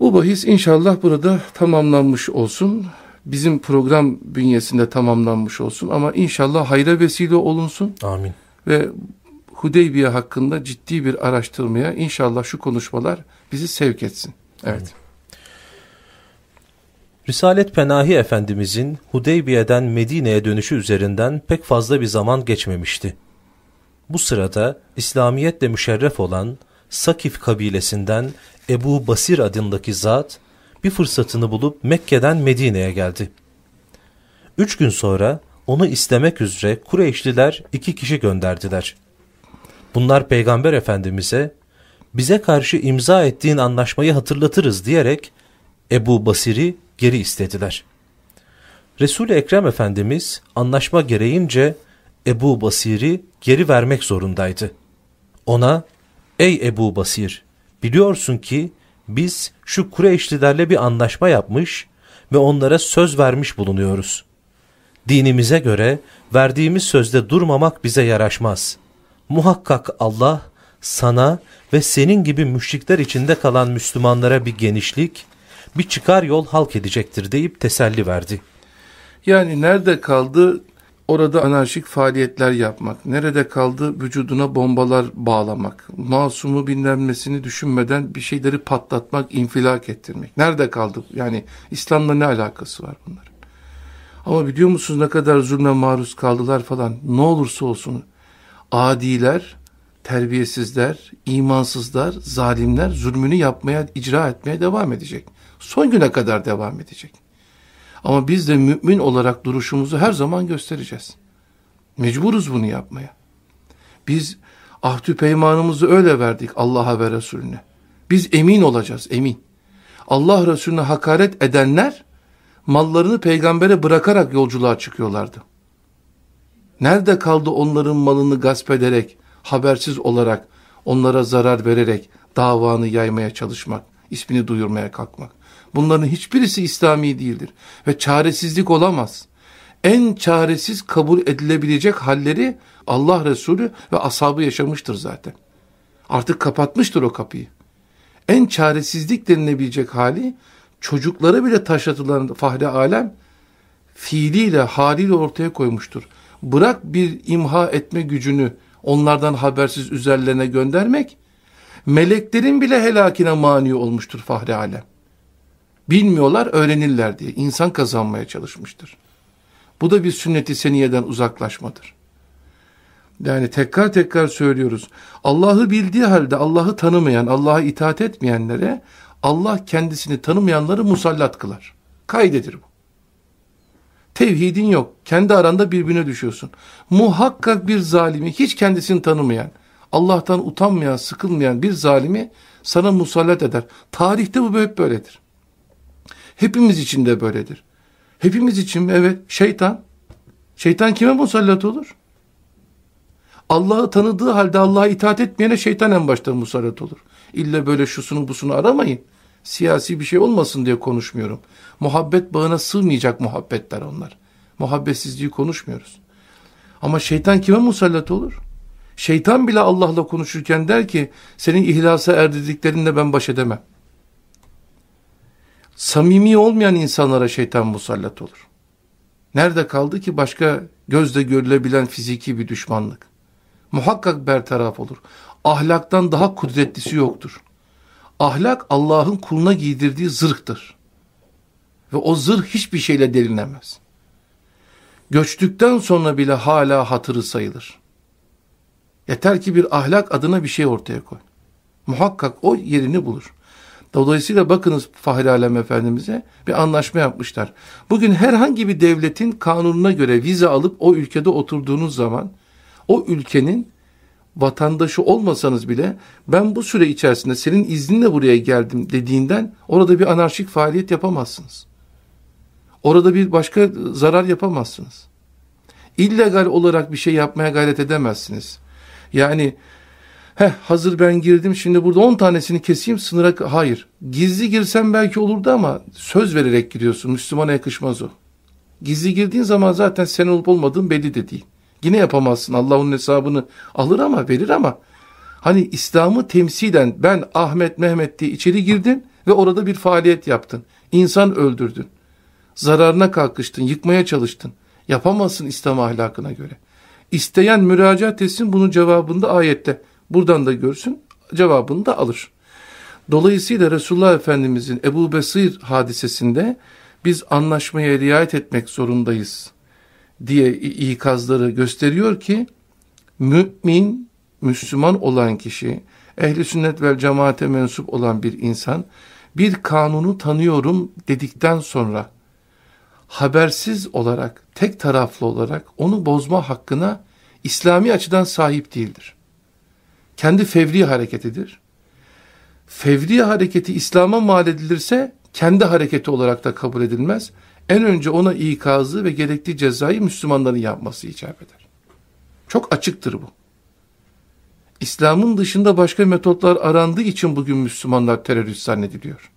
Bu bahis inşallah burada tamamlanmış olsun. Bizim program bünyesinde tamamlanmış olsun ama inşallah hayra vesile olunsun. Amin. Ve Hudeybiye hakkında ciddi bir araştırmaya inşallah şu konuşmalar bizi sevk etsin. Evet. Amin. Risalet Penahi Efendimizin Hudeybiye'den Medine'ye dönüşü üzerinden pek fazla bir zaman geçmemişti. Bu sırada İslamiyetle müşerref olan Sakif kabilesinden Ebu Basir adındaki zat bir fırsatını bulup Mekke'den Medine'ye geldi. Üç gün sonra onu istemek üzere Kureyşliler iki kişi gönderdiler. Bunlar Peygamber Efendimiz'e bize karşı imza ettiğin anlaşmayı hatırlatırız diyerek Ebu Basir'i geri istediler. Resul-i Ekrem Efendimiz anlaşma gereğince Ebu Basir'i geri vermek zorundaydı. Ona, ey Ebu Basir, biliyorsun ki biz şu Kureyşlilerle bir anlaşma yapmış ve onlara söz vermiş bulunuyoruz. Dinimize göre verdiğimiz sözde durmamak bize yaraşmaz. Muhakkak Allah sana ve senin gibi müşrikler içinde kalan Müslümanlara bir genişlik, bir çıkar yol halk edecektir deyip teselli verdi. Yani nerede kaldı orada anarşik faaliyetler yapmak, nerede kaldı vücuduna bombalar bağlamak, masumu bilinmesini düşünmeden bir şeyleri patlatmak, infilak ettirmek. Nerede kaldı? Yani İslam'la ne alakası var bunların? Ama biliyor musunuz ne kadar zulme maruz kaldılar falan. Ne olursa olsun adiler, terbiyesizler, imansızlar, zalimler zulmünü yapmaya, icra etmeye devam edecek. Son güne kadar devam edecek. Ama biz de mümin olarak duruşumuzu her zaman göstereceğiz. Mecburuz bunu yapmaya. Biz ahdü peymanımızı öyle verdik Allah'a ve Resulüne. Biz emin olacağız, emin. Allah Resulüne hakaret edenler mallarını peygambere bırakarak yolculuğa çıkıyorlardı. Nerede kaldı onların malını gasp ederek, habersiz olarak, onlara zarar vererek davanı yaymaya çalışmak, ismini duyurmaya kalkmak? Bunların hiçbirisi İslami değildir. Ve çaresizlik olamaz. En çaresiz kabul edilebilecek halleri Allah Resulü ve ashabı yaşamıştır zaten. Artık kapatmıştır o kapıyı. En çaresizlik denilebilecek hali çocuklara bile taşlatılan fahri alem fiiliyle, haliyle ortaya koymuştur. Bırak bir imha etme gücünü onlardan habersiz üzerlerine göndermek, meleklerin bile helakine mani olmuştur fahri alem. Bilmiyorlar, öğrenirler diye insan kazanmaya çalışmıştır. Bu da bir sünneti seniyeden uzaklaşmadır. Yani tekrar tekrar söylüyoruz. Allah'ı bildiği halde Allah'ı tanımayan, Allah'a itaat etmeyenlere Allah kendisini tanımayanları musallat kılar. Kaydedir bu. Tevhidin yok. Kendi aranda birbirine düşüyorsun. Muhakkak bir zalimi hiç kendisini tanımayan, Allah'tan utanmayan, sıkılmayan bir zalimi sana musallat eder. Tarihte bu hep böyledir. Hepimiz için de böyledir. Hepimiz için evet şeytan. Şeytan kime musallat olur? Allah'ı tanıdığı halde Allah'a itaat etmeyene şeytan en başta musallat olur. İlla böyle şusunu busunu aramayın. Siyasi bir şey olmasın diye konuşmuyorum. Muhabbet bağına sığmayacak muhabbetler onlar. Muhabbetsizliği konuşmuyoruz. Ama şeytan kime musallat olur? Şeytan bile Allah'la konuşurken der ki senin ihlasa erdirdiklerinle ben baş edemem. Samimi olmayan insanlara şeytan musallat olur. Nerede kaldı ki başka gözle görülebilen fiziki bir düşmanlık? Muhakkak bertaraf olur. Ahlaktan daha kudretlisi yoktur. Ahlak Allah'ın kuluna giydirdiği zırhtır. Ve o zırh hiçbir şeyle delinemez. Göçtükten sonra bile hala hatırı sayılır. Yeter ki bir ahlak adına bir şey ortaya koy. Muhakkak o yerini bulur. Dolayısıyla bakınız Fahri Alem Efendimiz'e bir anlaşma yapmışlar. Bugün herhangi bir devletin kanununa göre vize alıp o ülkede oturduğunuz zaman o ülkenin vatandaşı olmasanız bile ben bu süre içerisinde senin izninle buraya geldim dediğinden orada bir anarşik faaliyet yapamazsınız. Orada bir başka zarar yapamazsınız. İllegal olarak bir şey yapmaya gayret edemezsiniz. Yani heh hazır ben girdim şimdi burada 10 tanesini keseyim sınıra hayır. Gizli girsem belki olurdu ama söz vererek giriyorsun. Müslümana yakışmaz o. Gizli girdiğin zaman zaten sen olup olmadığın belli de değil. Yine yapamazsın. Allah onun hesabını alır ama verir ama hani İslam'ı temsilen ben Ahmet Mehmet diye içeri girdin ve orada bir faaliyet yaptın. İnsan öldürdün. Zararına kalkıştın, yıkmaya çalıştın. Yapamazsın İslam ahlakına göre. İsteyen müracaat etsin bunun cevabında ayette. Buradan da görsün cevabını da alır. Dolayısıyla Resulullah Efendimizin Ebu Besir hadisesinde biz anlaşmaya riayet etmek zorundayız diye ikazları gösteriyor ki mümin, Müslüman olan kişi, ehli sünnet vel cemaate mensup olan bir insan bir kanunu tanıyorum dedikten sonra habersiz olarak, tek taraflı olarak onu bozma hakkına İslami açıdan sahip değildir. Kendi fevri hareketidir. Fevri hareketi İslam'a mal edilirse kendi hareketi olarak da kabul edilmez en önce ona ikazı ve gerekli cezayı Müslümanların yapması icap eder. Çok açıktır bu. İslam'ın dışında başka metotlar arandığı için bugün Müslümanlar terörist zannediliyor.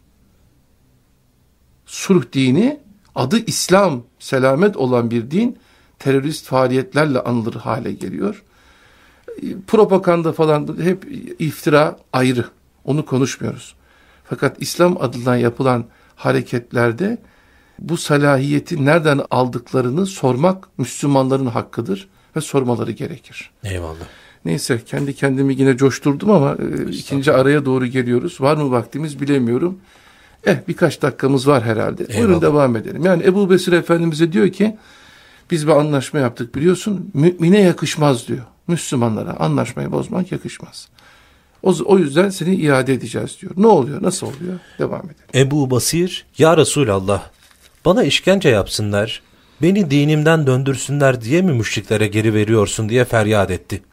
Sulh dini adı İslam, selamet olan bir din terörist faaliyetlerle anılır hale geliyor. Propaganda falan hep iftira ayrı. Onu konuşmuyoruz. Fakat İslam adından yapılan hareketlerde bu salahiyeti nereden aldıklarını sormak Müslümanların hakkıdır ve sormaları gerekir. Eyvallah. Neyse kendi kendimi yine coşturdum ama e, ikinci araya doğru geliyoruz. Var mı vaktimiz bilemiyorum. Eh birkaç dakikamız var herhalde. Eyvallah. Buyurun devam edelim. Yani Ebu Besir Efendimiz'e diyor ki biz bir anlaşma yaptık biliyorsun. Mümine yakışmaz diyor. Müslümanlara anlaşmayı bozmak yakışmaz. O, o yüzden seni iade edeceğiz diyor. Ne oluyor? Nasıl oluyor? Devam edelim. Ebu Basir, Ya Resulallah bana işkence yapsınlar, beni dinimden döndürsünler diye mi müşriklere geri veriyorsun diye feryat etti.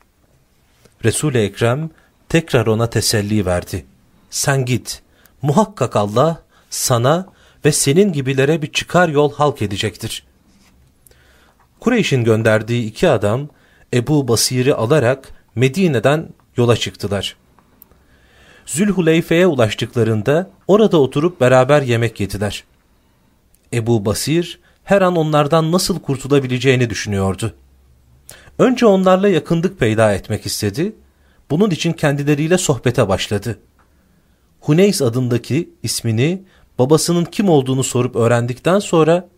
Resul-i Ekrem tekrar ona teselli verdi. Sen git, muhakkak Allah sana ve senin gibilere bir çıkar yol halk edecektir. Kureyş'in gönderdiği iki adam Ebu Basir'i alarak Medine'den yola çıktılar. Zülhuleyfe'ye ulaştıklarında orada oturup beraber yemek yediler. Ebu Basir her an onlardan nasıl kurtulabileceğini düşünüyordu. Önce onlarla yakınlık peyda etmek istedi. Bunun için kendileriyle sohbete başladı. Huneys adındaki ismini babasının kim olduğunu sorup öğrendikten sonra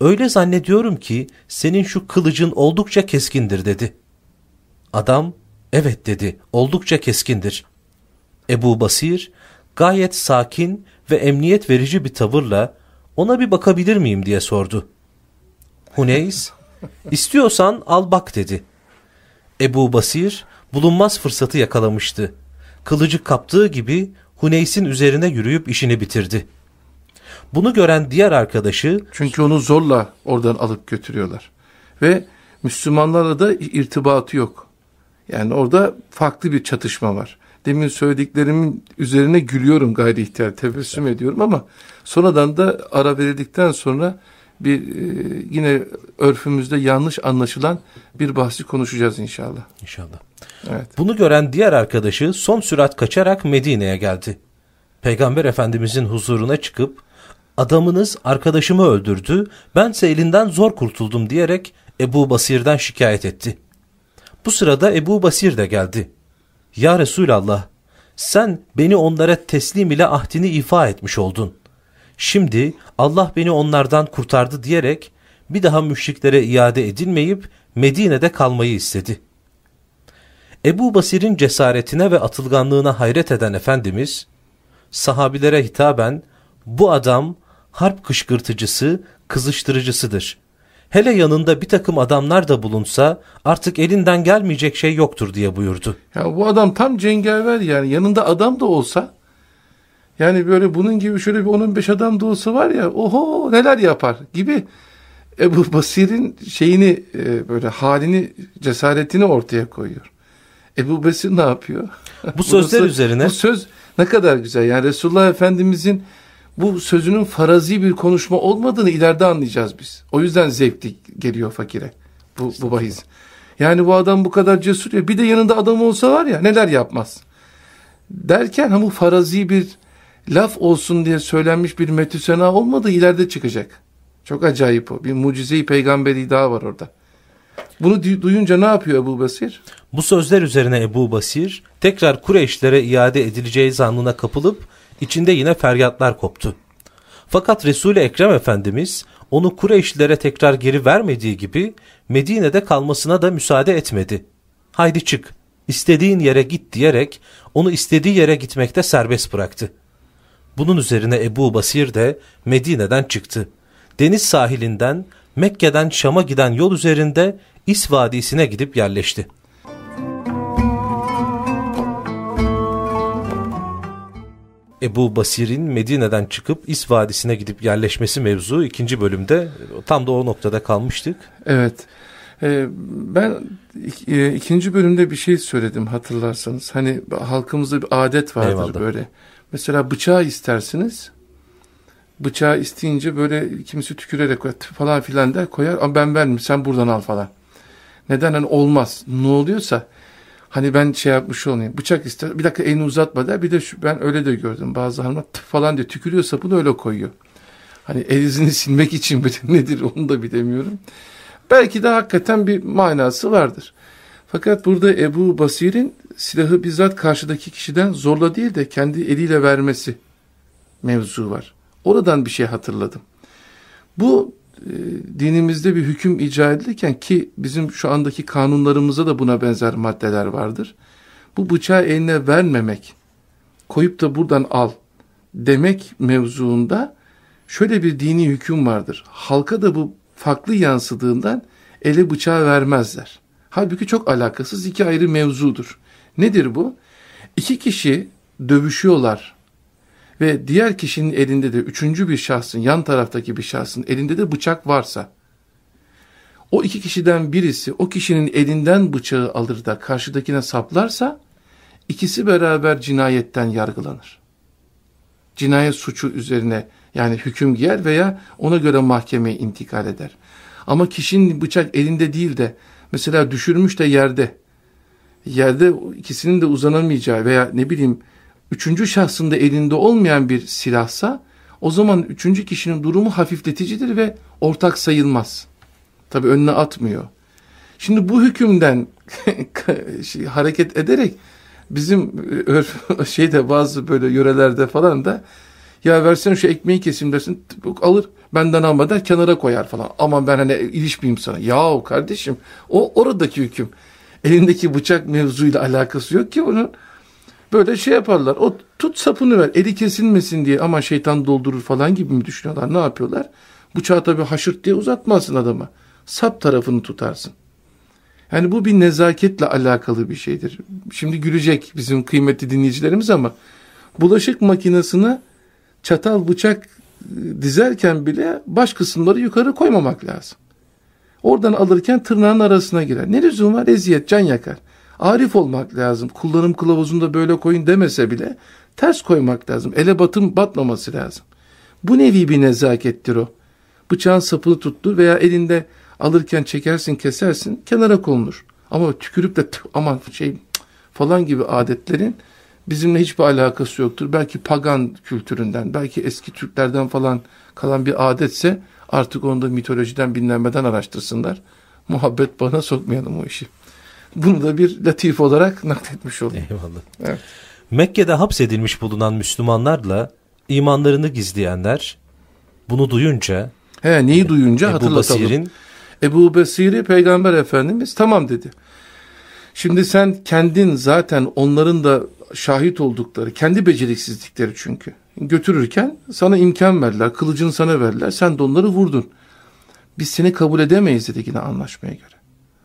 öyle zannediyorum ki senin şu kılıcın oldukça keskindir dedi. Adam evet dedi oldukça keskindir. Ebu Basir gayet sakin ve emniyet verici bir tavırla ona bir bakabilir miyim diye sordu. Huneys istiyorsan al bak dedi. Ebu Basir bulunmaz fırsatı yakalamıştı. Kılıcı kaptığı gibi Huneys'in üzerine yürüyüp işini bitirdi. Bunu gören diğer arkadaşı Çünkü onu zorla oradan alıp götürüyorlar. Ve Müslümanlarla da irtibatı yok. Yani orada farklı bir çatışma var. Demin söylediklerimin üzerine gülüyorum gayri ihtiyar tebessüm ediyorum ama sonradan da ara verildikten sonra bir e, yine örfümüzde yanlış anlaşılan bir bahsi konuşacağız inşallah. inşallah. Evet. Bunu gören diğer arkadaşı son sürat kaçarak Medine'ye geldi. Peygamber Efendimizin huzuruna çıkıp adamınız arkadaşımı öldürdü bense elinden zor kurtuldum diyerek Ebu Basir'den şikayet etti. Bu sırada Ebu Basir de geldi. Ya Resulallah sen beni onlara teslim ile ahdini ifa etmiş oldun. Şimdi Allah beni onlardan kurtardı diyerek bir daha müşriklere iade edilmeyip Medine'de kalmayı istedi. Ebu Basir'in cesaretine ve atılganlığına hayret eden Efendimiz, sahabilere hitaben bu adam harp kışkırtıcısı, kızıştırıcısıdır. Hele yanında bir takım adamlar da bulunsa artık elinden gelmeyecek şey yoktur diye buyurdu. Ya bu adam tam cengaver yani yanında adam da olsa yani böyle bunun gibi şöyle bir 10-15 adam da olsa var ya oho neler yapar gibi Ebu Basir'in şeyini e, böyle halini cesaretini ortaya koyuyor. Ebu Basir ne yapıyor? Bu sözler sö- üzerine Bu söz ne kadar güzel yani Resulullah Efendimizin bu sözünün farazi bir konuşma olmadığını ileride anlayacağız biz. O yüzden zevkli geliyor fakire bu, bu bahis. Yani bu adam bu kadar cesur ya bir de yanında adam olsa var ya neler yapmaz. Derken ha bu farazi bir laf olsun diye söylenmiş bir metüsena olmadığı ileride çıkacak. Çok acayip o. Bir mucize-i peygamberi daha var orada. Bunu du- duyunca ne yapıyor Ebu Basir? Bu sözler üzerine Ebu Basir tekrar Kureyşlere iade edileceği zannına kapılıp içinde yine feryatlar koptu. Fakat Resul-i Ekrem Efendimiz onu Kureyşlilere tekrar geri vermediği gibi Medine'de kalmasına da müsaade etmedi. Haydi çık, istediğin yere git diyerek onu istediği yere gitmekte serbest bıraktı. Bunun üzerine Ebu Basir de Medine'den çıktı. Deniz sahilinden Mekke'den Şam'a giden yol üzerinde İs Vadisi'ne gidip yerleşti. Ebu Basir'in Medine'den çıkıp İs Vadisi'ne gidip yerleşmesi mevzu ikinci bölümde tam da o noktada kalmıştık. Evet. Ee, ben e, ikinci bölümde bir şey söyledim hatırlarsanız. Hani halkımızda bir adet vardır Eyvallah. böyle. Mesela bıçağı istersiniz. Bıçağı isteyince böyle kimisi tükürerek falan filan der koyar. Ama ben vermem sen buradan al falan. Neden hani olmaz. Ne oluyorsa hani ben şey yapmış olayım. Bıçak ister. Bir dakika elini uzatma der. Bir de şu, ben öyle de gördüm. Bazı hanımlar falan diye tükürüyor sapını öyle koyuyor. Hani el izini silmek için mi nedir onu da bilemiyorum. Belki de hakikaten bir manası vardır. Fakat burada Ebu Basir'in silahı bizzat karşıdaki kişiden zorla değil de kendi eliyle vermesi mevzu var. Oradan bir şey hatırladım. Bu dinimizde bir hüküm icra edilirken ki bizim şu andaki kanunlarımızda da buna benzer maddeler vardır. Bu bıçağı eline vermemek, koyup da buradan al demek mevzuunda şöyle bir dini hüküm vardır. Halka da bu farklı yansıdığından ele bıçağı vermezler. Halbuki çok alakasız iki ayrı mevzudur. Nedir bu? İki kişi dövüşüyorlar ve diğer kişinin elinde de üçüncü bir şahsın yan taraftaki bir şahsın elinde de bıçak varsa o iki kişiden birisi o kişinin elinden bıçağı alır da karşıdakine saplarsa ikisi beraber cinayetten yargılanır. Cinayet suçu üzerine yani hüküm giyer veya ona göre mahkemeye intikal eder. Ama kişinin bıçak elinde değil de mesela düşürmüş de yerde yerde ikisinin de uzanamayacağı veya ne bileyim üçüncü şahsın da elinde olmayan bir silahsa o zaman üçüncü kişinin durumu hafifleticidir ve ortak sayılmaz. Tabi önüne atmıyor. Şimdi bu hükümden şey, hareket ederek bizim şeyde bazı böyle yörelerde falan da ya versene şu ekmeği kesim dersin alır benden alma der kenara koyar falan. Aman ben hani ilişmeyeyim sana. Yahu kardeşim o oradaki hüküm. Elindeki bıçak mevzuyla alakası yok ki onun. Böyle şey yaparlar. O tut sapını ver. Eli kesilmesin diye ama şeytan doldurur falan gibi mi düşünüyorlar? Ne yapıyorlar? Bıçağı tabii haşırt diye uzatmazsın adama. Sap tarafını tutarsın. Yani bu bir nezaketle alakalı bir şeydir. Şimdi gülecek bizim kıymetli dinleyicilerimiz ama bulaşık makinesine çatal bıçak e, dizerken bile baş kısımları yukarı koymamak lazım. Oradan alırken tırnağın arasına girer. Ne lüzum var? Eziyet, can yakar. Arif olmak lazım. Kullanım kılavuzunda böyle koyun demese bile ters koymak lazım. Ele batım batmaması lazım. Bu nevi bir nezakettir o. Bıçağın sapını tuttu veya elinde alırken çekersin kesersin kenara konulur. Ama tükürüp de aman şey falan gibi adetlerin bizimle hiçbir alakası yoktur. Belki pagan kültüründen, belki eski Türklerden falan kalan bir adetse artık onu da mitolojiden bilinmeden araştırsınlar. Muhabbet bana sokmayalım o işi. Bunu da bir latif olarak nakletmiş olayım. Eyvallah. Evet. Mekke'de hapsedilmiş bulunan Müslümanlarla imanlarını gizleyenler bunu duyunca He, neyi duyunca Ebu hatırlatalım. Basir'in Ebu Basir'i Peygamber Efendimiz tamam dedi. Şimdi sen kendin zaten onların da şahit oldukları, kendi beceriksizlikleri çünkü. Götürürken sana imkan verdiler, kılıcını sana verdiler, sen de onları vurdun. Biz seni kabul edemeyiz dedi yine anlaşmaya göre.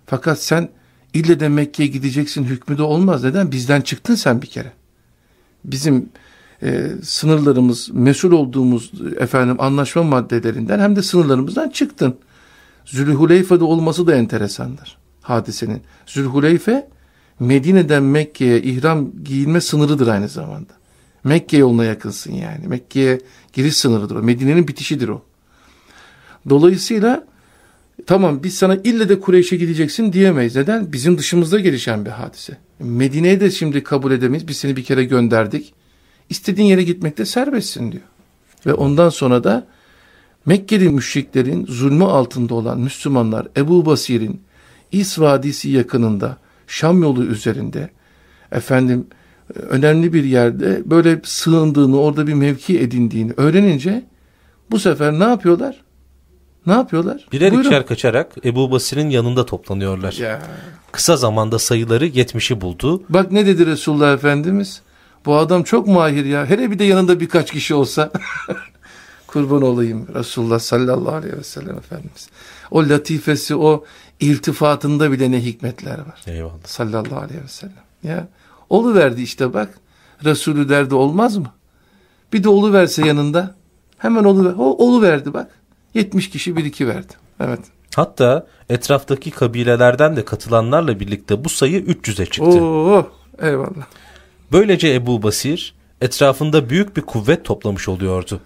Fakat sen ille de Mekke'ye gideceksin hükmü de olmaz. Neden? Bizden çıktın sen bir kere. Bizim e, sınırlarımız, mesul olduğumuz efendim anlaşma maddelerinden hem de sınırlarımızdan çıktın. Zülhuleyfe'de olması da enteresandır hadisenin. Zülhuleyfe Medine'den Mekke'ye ihram giyilme sınırıdır aynı zamanda. Mekke yoluna yakınsın yani. Mekke'ye giriş sınırıdır o. Medine'nin bitişidir o. Dolayısıyla tamam biz sana ille de Kureyş'e gideceksin diyemeyiz. Neden? Bizim dışımızda gelişen bir hadise. Medine'ye de şimdi kabul edemeyiz. Biz seni bir kere gönderdik. İstediğin yere gitmekte serbestsin diyor. Ve ondan sonra da Mekkeli müşriklerin zulmü altında olan Müslümanlar Ebu Basir'in İs Vadisi yakınında Şam yolu üzerinde efendim önemli bir yerde böyle sığındığını orada bir mevki edindiğini öğrenince bu sefer ne yapıyorlar? Ne yapıyorlar? birer Buyurun. ikişer kaçarak Ebu Basir'in yanında toplanıyorlar. Ya. Kısa zamanda sayıları 70'i buldu. Bak ne dedi Resulullah Efendimiz? Bu adam çok mahir ya. Hele bir de yanında birkaç kişi olsa. Kurban olayım Resulullah sallallahu aleyhi ve sellem Efendimiz. O latifesi, o iltifatında bile ne hikmetler var. Eyvallah. Sallallahu aleyhi ve sellem. Ya verdi işte bak. Resulü derdi olmaz mı? Bir de olu verse yanında. Hemen olu ver. O olu verdi bak. 70 kişi bir iki verdi. Evet. Hatta etraftaki kabilelerden de katılanlarla birlikte bu sayı 300'e çıktı. Oo, eyvallah. Böylece Ebu Basir etrafında büyük bir kuvvet toplamış oluyordu.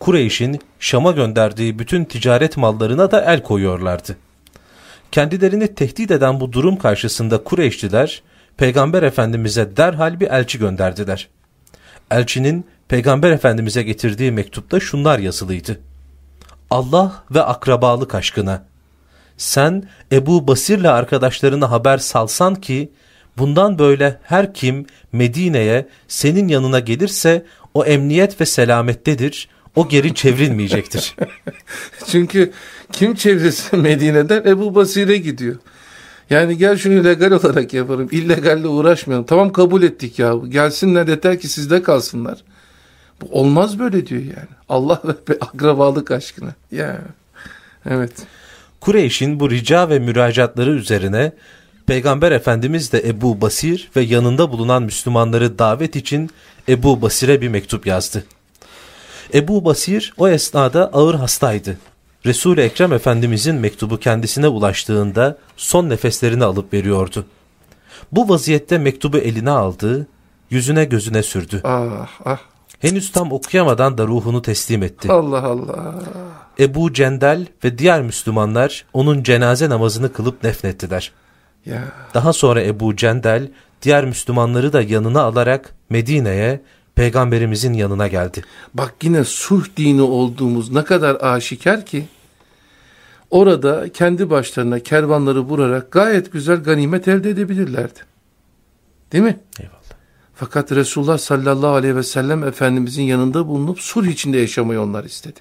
Kureyş'in Şam'a gönderdiği bütün ticaret mallarına da el koyuyorlardı. Kendilerini tehdit eden bu durum karşısında Kureyşliler Peygamber Efendimiz'e derhal bir elçi gönderdiler. Elçinin Peygamber Efendimiz'e getirdiği mektupta şunlar yazılıydı. Allah ve akrabalık aşkına. Sen Ebu Basir'le arkadaşlarına haber salsan ki bundan böyle her kim Medine'ye senin yanına gelirse o emniyet ve selamettedir. O geri çevrilmeyecektir. Çünkü kim çevirse Medine'den Ebu Basir'e gidiyor. Yani gel şunu legal olarak yaparım. illegalle uğraşmayalım. Tamam kabul ettik ya. Gelsinler yeter ki sizde kalsınlar. Olmaz böyle diyor yani. Allah ve akrabalık aşkına. Ya. Evet. Kureyş'in bu rica ve müracaatları üzerine Peygamber Efendimiz de Ebu Basir ve yanında bulunan Müslümanları davet için Ebu Basir'e bir mektup yazdı. Ebu Basir o esnada ağır hastaydı. Resul-i Ekrem Efendimizin mektubu kendisine ulaştığında son nefeslerini alıp veriyordu. Bu vaziyette mektubu eline aldı, yüzüne gözüne sürdü. Ah ah. Henüz tam okuyamadan da ruhunu teslim etti. Allah Allah. Ebu Cendel ve diğer Müslümanlar onun cenaze namazını kılıp nefnettiler. Ya. Daha sonra Ebu Cendel diğer Müslümanları da yanına alarak Medine'ye peygamberimizin yanına geldi. Bak yine sulh dini olduğumuz ne kadar aşikar ki orada kendi başlarına kervanları vurarak gayet güzel ganimet elde edebilirlerdi. Değil mi? Eyvallah. Fakat Resulullah sallallahu aleyhi ve sellem Efendimizin yanında bulunup sulh içinde yaşamayı onlar istedi.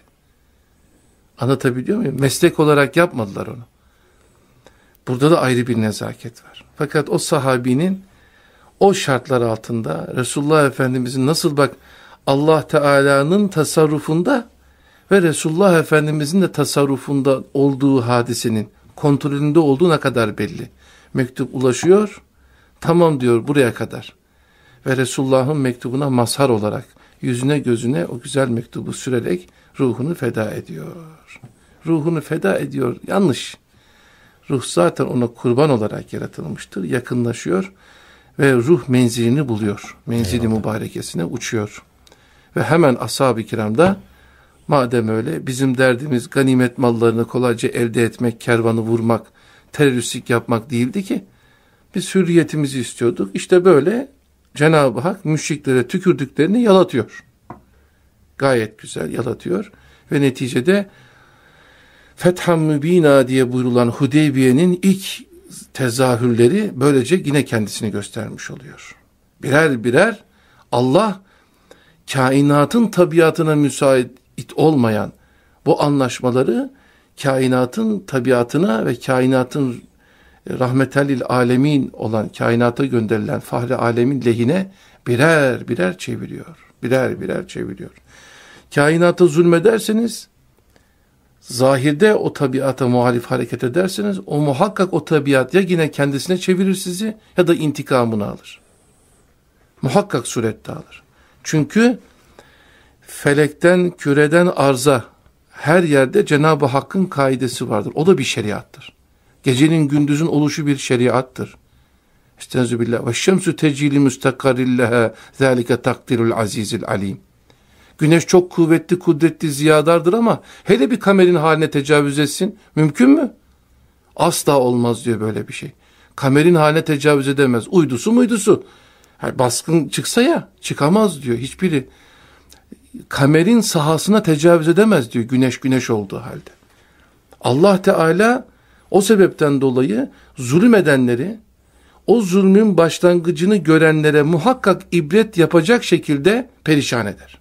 Anlatabiliyor muyum? Meslek olarak yapmadılar onu. Burada da ayrı bir nezaket var. Fakat o sahabinin o şartlar altında Resulullah Efendimizin nasıl bak Allah Teala'nın tasarrufunda ve Resulullah Efendimizin de tasarrufunda olduğu hadisenin kontrolünde olduğu ne kadar belli. Mektup ulaşıyor. Tamam diyor buraya kadar. Ve Resulullah'ın mektubuna mazhar olarak yüzüne gözüne o güzel mektubu sürerek ruhunu feda ediyor. Ruhunu feda ediyor. Yanlış. Ruh zaten ona kurban olarak yaratılmıştır. Yakınlaşıyor ve ruh menzilini buluyor. Menzili Eyvallah. mübarekesine uçuyor. Ve hemen ashab-ı kiramda madem öyle bizim derdimiz ganimet mallarını kolayca elde etmek, kervanı vurmak, teröristlik yapmak değildi ki. Biz hürriyetimizi istiyorduk. İşte böyle Cenab-ı Hak müşriklere tükürdüklerini yalatıyor. Gayet güzel yalatıyor. Ve neticede Fetham Mübina diye buyurulan Hudeybiye'nin ilk tezahürleri böylece yine kendisini göstermiş oluyor. Birer birer Allah kainatın tabiatına müsait olmayan bu anlaşmaları kainatın tabiatına ve kainatın rahmetellil alemin olan kainata gönderilen fahri alemin lehine birer birer çeviriyor. Birer birer çeviriyor. Kainata zulmederseniz zahirde o tabiata muhalif hareket ederseniz o muhakkak o tabiat ya yine kendisine çevirir sizi ya da intikamını alır. Muhakkak surette alır. Çünkü felekten, küreden arza her yerde Cenab-ı Hakk'ın kaidesi vardır. O da bir şeriattır. Gecenin gündüzün oluşu bir şeriattır. Estaizu billah. Ve şemsu tecili müstakarilleha zâlike takdirul azizil alim. Güneş çok kuvvetli, kudretli, ziyadardır ama hele bir kamerin haline tecavüz etsin. Mümkün mü? Asla olmaz diyor böyle bir şey. Kamerin haline tecavüz edemez. Uydusu muydusu. Yani baskın çıksa ya çıkamaz diyor hiçbiri. Kamerin sahasına tecavüz edemez diyor güneş güneş olduğu halde. Allah Teala o sebepten dolayı zulüm edenleri, o zulmün başlangıcını görenlere muhakkak ibret yapacak şekilde perişan eder.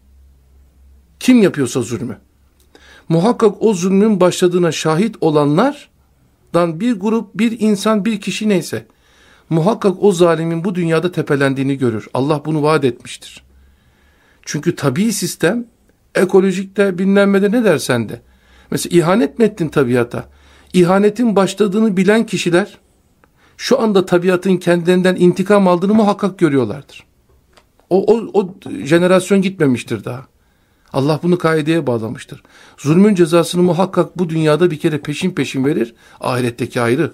Kim yapıyorsa zulmü. Muhakkak o zulmün başladığına şahit olanlardan bir grup, bir insan, bir kişi neyse muhakkak o zalimin bu dünyada tepelendiğini görür. Allah bunu vaat etmiştir. Çünkü tabii sistem ekolojikte bilinmede ne dersen de. Mesela ihanet mi ettin tabiata? İhanetin başladığını bilen kişiler şu anda tabiatın kendilerinden intikam aldığını muhakkak görüyorlardır. O, o, o jenerasyon gitmemiştir daha. Allah bunu kaideye bağlamıştır. Zulmün cezasını muhakkak bu dünyada bir kere peşin peşin verir. Ahiretteki ayrı.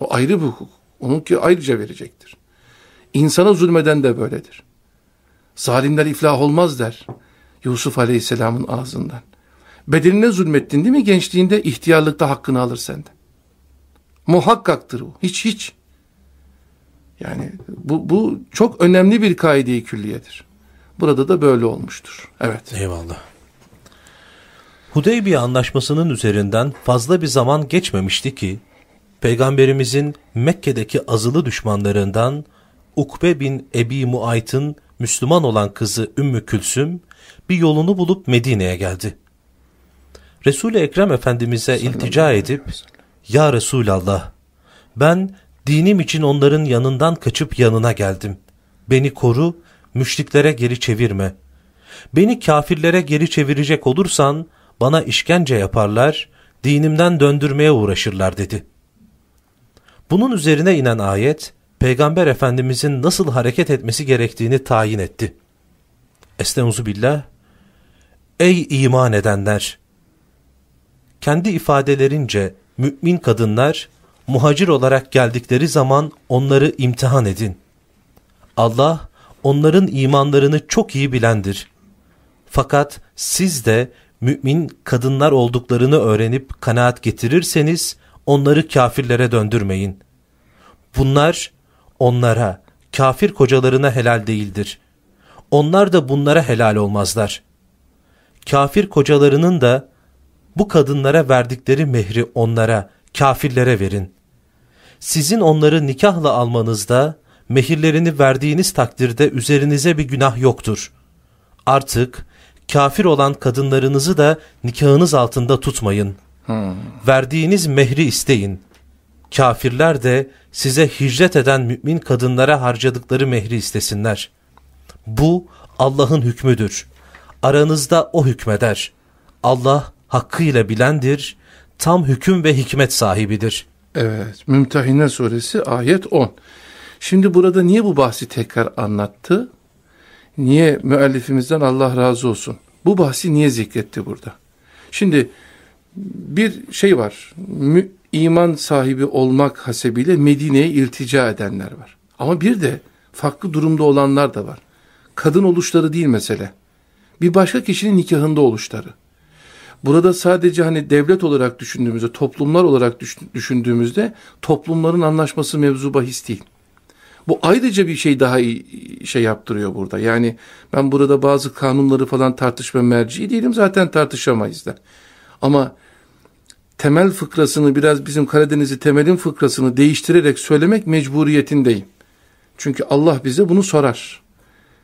O ayrı bir hukuk. Onunki ayrıca verecektir. İnsana zulmeden de böyledir. Zalimler iflah olmaz der. Yusuf Aleyhisselam'ın ağzından. Bedeline zulmettin değil mi gençliğinde ihtiyarlıkta hakkını alır senden. Muhakkaktır bu. Hiç hiç. Yani bu, bu çok önemli bir kaide-i külliyedir. Burada da böyle olmuştur. Evet. Eyvallah. Hudeybiye anlaşmasının üzerinden fazla bir zaman geçmemişti ki Peygamberimizin Mekke'deki azılı düşmanlarından Ukbe bin Ebi Muayt'ın Müslüman olan kızı Ümmü Külsüm bir yolunu bulup Medine'ye geldi. Resul-i Ekrem Efendimiz'e iltica edip Ya Resulallah ben dinim için onların yanından kaçıp yanına geldim. Beni koru müşriklere geri çevirme. Beni kafirlere geri çevirecek olursan bana işkence yaparlar, dinimden döndürmeye uğraşırlar dedi. Bunun üzerine inen ayet, Peygamber Efendimizin nasıl hareket etmesi gerektiğini tayin etti. Estaizu billah, Ey iman edenler! Kendi ifadelerince mümin kadınlar, muhacir olarak geldikleri zaman onları imtihan edin. Allah, onların imanlarını çok iyi bilendir. Fakat siz de mümin kadınlar olduklarını öğrenip kanaat getirirseniz onları kafirlere döndürmeyin. Bunlar onlara, kafir kocalarına helal değildir. onlar da bunlara helal olmazlar. Kafir kocalarının da bu kadınlara verdikleri mehri onlara, kafirlere verin. Sizin onları nikahla almanızda, mehirlerini verdiğiniz takdirde üzerinize bir günah yoktur. Artık kafir olan kadınlarınızı da nikahınız altında tutmayın. Hmm. Verdiğiniz mehri isteyin. Kafirler de size hicret eden mümin kadınlara harcadıkları mehri istesinler. Bu Allah'ın hükmüdür. Aranızda o hükmeder. Allah hakkıyla bilendir, tam hüküm ve hikmet sahibidir. Evet, Mümtehine suresi ayet 10. Şimdi burada niye bu bahsi tekrar anlattı? Niye müellifimizden Allah razı olsun? Bu bahsi niye zikretti burada? Şimdi bir şey var. İman sahibi olmak hasebiyle Medine'ye iltica edenler var. Ama bir de farklı durumda olanlar da var. Kadın oluşları değil mesele. Bir başka kişinin nikahında oluşları. Burada sadece hani devlet olarak düşündüğümüzde, toplumlar olarak düşündüğümüzde toplumların anlaşması mevzu bahis değil. Bu ayrıca bir şey daha iyi şey yaptırıyor burada. Yani ben burada bazı kanunları falan tartışma merci değilim zaten tartışamayız da. Ama temel fıkrasını biraz bizim Karadeniz'i temelin fıkrasını değiştirerek söylemek mecburiyetindeyim. Çünkü Allah bize bunu sorar.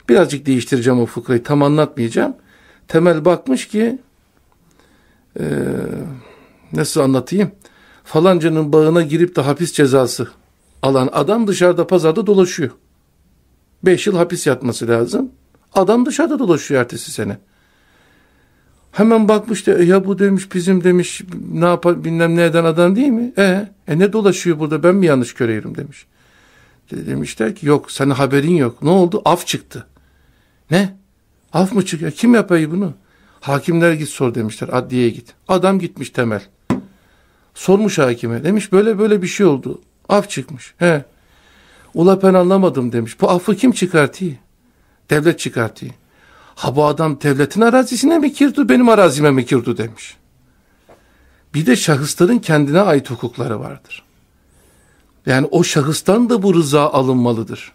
Birazcık değiştireceğim o fıkrayı tam anlatmayacağım. Temel bakmış ki e, nasıl anlatayım? Falancanın bağına girip de hapis cezası alan adam dışarıda pazarda dolaşıyor. Beş yıl hapis yatması lazım. Adam dışarıda dolaşıyor ertesi sene. Hemen bakmış da e, ya bu demiş bizim demiş ne yapar bilmem ne eden adam değil mi? E, e ne dolaşıyor burada ben mi yanlış görüyorum demiş. De, demişler ki yok senin haberin yok. Ne oldu? Af çıktı. Ne? Af mı çıkıyor? Kim yapayı bunu? Hakimler git sor demişler adliyeye git. Adam gitmiş temel. Sormuş hakime demiş böyle böyle bir şey oldu. Af çıkmış. He. Ula ben anlamadım demiş. Bu affı kim çıkartıyor? Devlet çıkartıyor. Ha bu adam devletin arazisine mi girdi benim arazime mi girdi demiş. Bir de şahısların kendine ait hukukları vardır. Yani o şahıstan da bu rıza alınmalıdır.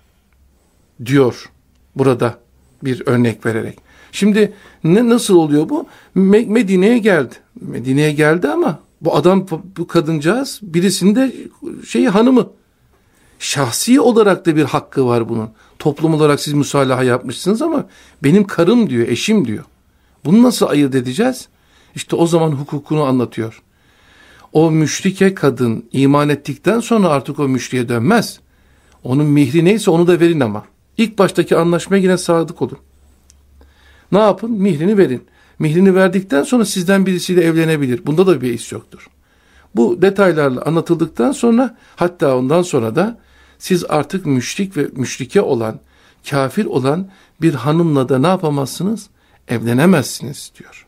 Diyor burada bir örnek vererek. Şimdi ne nasıl oluyor bu? Medine'ye geldi. Medine'ye geldi ama bu adam bu kadıncağız birisinde şeyi hanımı. Şahsi olarak da bir hakkı var bunun. Toplum olarak siz müsalaha yapmışsınız ama benim karım diyor, eşim diyor. Bunu nasıl ayırt edeceğiz? İşte o zaman hukukunu anlatıyor. O müşrike kadın iman ettikten sonra artık o müşriye dönmez. Onun mihri neyse onu da verin ama. İlk baştaki anlaşmaya yine sadık olun. Ne yapın? Mihrini verin. Mihrini verdikten sonra sizden birisiyle evlenebilir. Bunda da bir beis yoktur. Bu detaylarla anlatıldıktan sonra hatta ondan sonra da siz artık müşrik ve müşrike olan, kafir olan bir hanımla da ne yapamazsınız? Evlenemezsiniz diyor.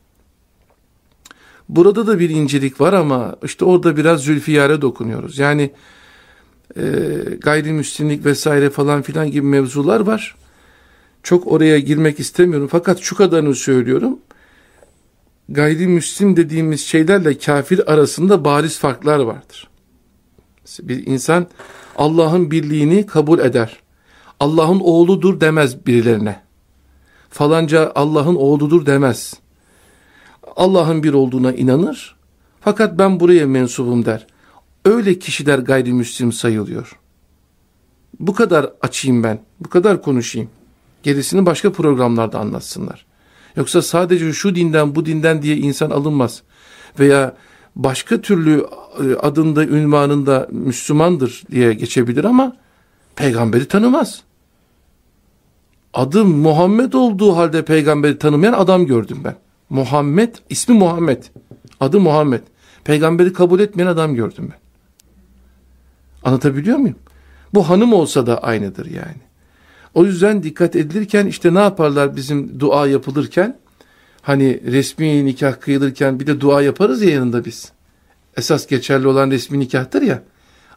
Burada da bir incelik var ama işte orada biraz zülfiyare dokunuyoruz. Yani e, gayrimüslimlik vesaire falan filan gibi mevzular var. Çok oraya girmek istemiyorum fakat şu kadarını söylüyorum. Gayrimüslim dediğimiz şeylerle kafir arasında bariz farklar vardır. Bir insan Allah'ın birliğini kabul eder. Allah'ın oğludur demez birilerine. Falanca Allah'ın oğludur demez. Allah'ın bir olduğuna inanır. Fakat ben buraya mensubum der. Öyle kişiler gayrimüslim sayılıyor. Bu kadar açayım ben. Bu kadar konuşayım. Gerisini başka programlarda anlatsınlar. Yoksa sadece şu dinden bu dinden diye insan alınmaz. Veya başka türlü e, adında ünvanında Müslümandır diye geçebilir ama peygamberi tanımaz. Adı Muhammed olduğu halde peygamberi tanımayan adam gördüm ben. Muhammed, ismi Muhammed. Adı Muhammed. Peygamberi kabul etmeyen adam gördüm ben. Anlatabiliyor muyum? Bu hanım olsa da aynıdır yani. O yüzden dikkat edilirken işte ne yaparlar bizim dua yapılırken? Hani resmi nikah kıyılırken bir de dua yaparız ya yanında biz. Esas geçerli olan resmi nikahtır ya.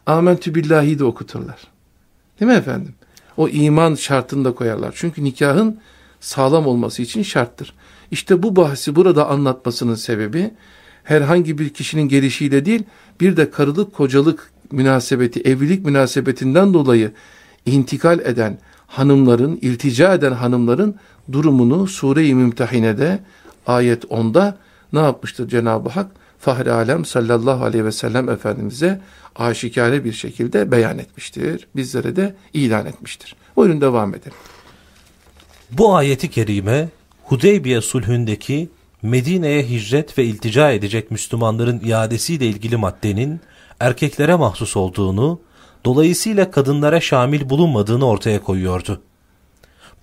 Amentü billahi de okuturlar. Değil mi efendim? O iman şartını da koyarlar. Çünkü nikahın sağlam olması için şarttır. İşte bu bahsi burada anlatmasının sebebi herhangi bir kişinin gelişiyle değil bir de karılık kocalık münasebeti evlilik münasebetinden dolayı intikal eden hanımların, iltica eden hanımların durumunu Sure-i Mümtehine'de ayet 10'da ne yapmıştır Cenab-ı Hak? Fahri Alem sallallahu aleyhi ve sellem Efendimiz'e aşikare bir şekilde beyan etmiştir. Bizlere de ilan etmiştir. Buyurun devam edelim. Bu ayeti kerime Hudeybiye sulhündeki Medine'ye hicret ve iltica edecek Müslümanların iadesiyle ilgili maddenin erkeklere mahsus olduğunu, dolayısıyla kadınlara şamil bulunmadığını ortaya koyuyordu.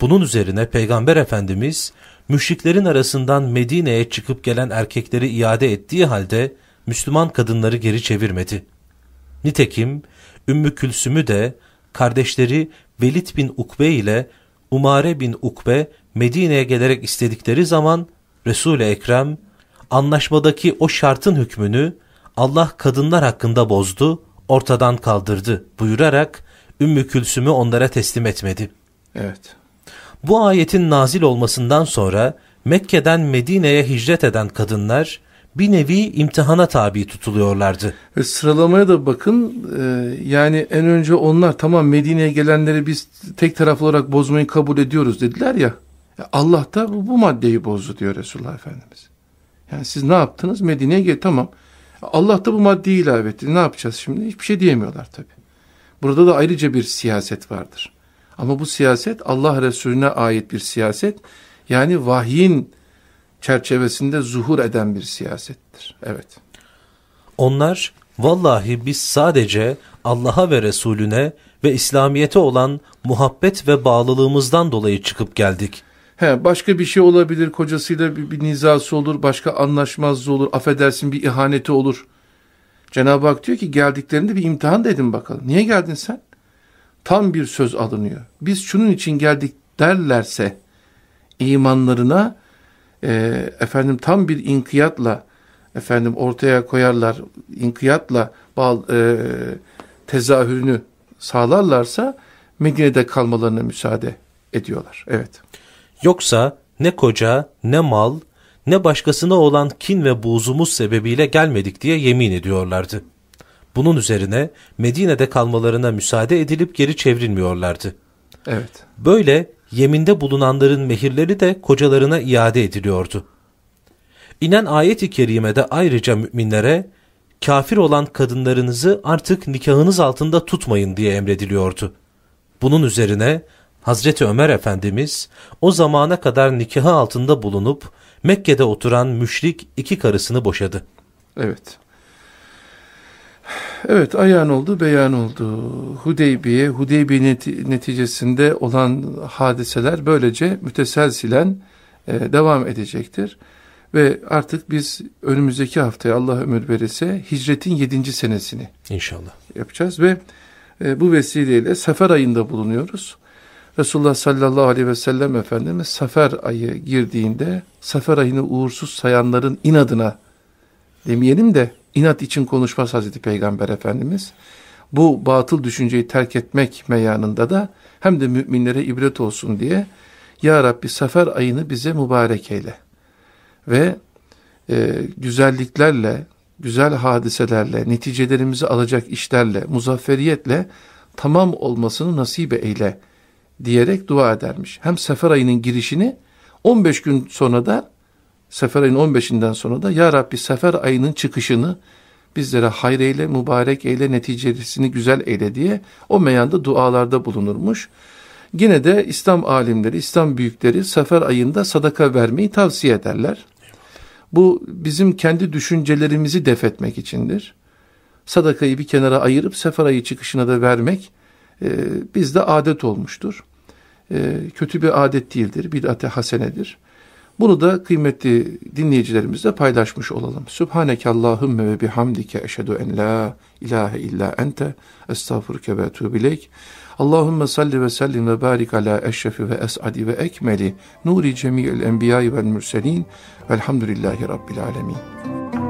Bunun üzerine Peygamber Efendimiz, müşriklerin arasından Medine'ye çıkıp gelen erkekleri iade ettiği halde Müslüman kadınları geri çevirmedi. Nitekim Ümmü Külsüm'ü de kardeşleri Velid bin Ukbe ile Umare bin Ukbe Medine'ye gelerek istedikleri zaman Resul-i Ekrem anlaşmadaki o şartın hükmünü Allah kadınlar hakkında bozdu, ortadan kaldırdı buyurarak Ümmü Külsüm'ü onlara teslim etmedi. Evet. Bu ayetin nazil olmasından sonra Mekke'den Medine'ye hicret eden kadınlar bir nevi imtihana tabi tutuluyorlardı. Ve sıralamaya da bakın e, yani en önce onlar tamam Medine'ye gelenleri biz tek taraflı olarak bozmayı kabul ediyoruz dediler ya. Allah da bu, bu maddeyi bozdu diyor Resulullah Efendimiz. Yani siz ne yaptınız? Medine'ye gel tamam. Allah da bu maddeyi ilave etti. Ne yapacağız şimdi? Hiçbir şey diyemiyorlar tabi. Burada da ayrıca bir siyaset vardır. Ama bu siyaset Allah Resulüne ait bir siyaset. Yani vahyin çerçevesinde zuhur eden bir siyasettir. Evet. Onlar vallahi biz sadece Allah'a ve Resulüne ve İslamiyete olan muhabbet ve bağlılığımızdan dolayı çıkıp geldik. He, başka bir şey olabilir, kocasıyla bir, bir nizası olur, başka anlaşmazlığı olur, affedersin bir ihaneti olur. Cenab-ı Hak diyor ki geldiklerinde bir imtihan dedin bakalım. Niye geldin sen? Tam bir söz alınıyor. Biz şunun için geldik derlerse imanlarına e, efendim tam bir inkiyatla efendim ortaya koyarlar, inkiyatla bal, e, tezahürünü sağlarlarsa Medine'de kalmalarına müsaade ediyorlar. Evet. Yoksa ne koca, ne mal, ne başkasına olan kin ve buğzumuz sebebiyle gelmedik diye yemin ediyorlardı. Bunun üzerine Medine'de kalmalarına müsaade edilip geri çevrilmiyorlardı. Evet. Böyle yeminde bulunanların mehirleri de kocalarına iade ediliyordu. İnen ayet-i kerimede ayrıca müminlere kafir olan kadınlarınızı artık nikahınız altında tutmayın diye emrediliyordu. Bunun üzerine Hazreti Ömer Efendimiz o zamana kadar nikahı altında bulunup Mekke'de oturan müşrik iki karısını boşadı. Evet. Evet ayan oldu beyan oldu. Hudeybiye, Hudeybiye neti neticesinde olan hadiseler böylece müteselsilen e, devam edecektir. Ve artık biz önümüzdeki haftaya Allah ömür verirse hicretin yedinci senesini İnşallah yapacağız ve e, bu vesileyle sefer ayında bulunuyoruz. Resulullah sallallahu aleyhi ve sellem Efendimiz sefer ayı girdiğinde sefer ayını uğursuz sayanların inadına demeyelim de inat için konuşmaz Hazreti Peygamber Efendimiz. Bu batıl düşünceyi terk etmek meyanında da hem de müminlere ibret olsun diye Ya Rabbi sefer ayını bize mübarek eyle ve e, güzelliklerle, güzel hadiselerle, neticelerimizi alacak işlerle, muzafferiyetle tamam olmasını nasip eyle diyerek dua edermiş. Hem sefer ayının girişini 15 gün sonra da sefer ayının 15'inden sonra da Ya Rabbi sefer ayının çıkışını bizlere hayır eyle, mübarek eyle, neticesini güzel eyle diye o meyanda dualarda bulunurmuş. Yine de İslam alimleri, İslam büyükleri sefer ayında sadaka vermeyi tavsiye ederler. Bu bizim kendi düşüncelerimizi defetmek içindir. Sadakayı bir kenara ayırıp sefer ayı çıkışına da vermek e, bizde adet olmuştur. E, kötü bir adet değildir, bir ate hasenedir. Bunu da kıymetli dinleyicilerimizle paylaşmış olalım. Subhaneke Allahümme ve bihamdike eşhedü en la ilahe illa ente estağfurke ve etubileyk. Allahümme salli ve sellim ve barik ala eşrefi ve es'adi ve ekmeli nuri cemi'il enbiyayı vel mürselin velhamdülillahi rabbil alemin.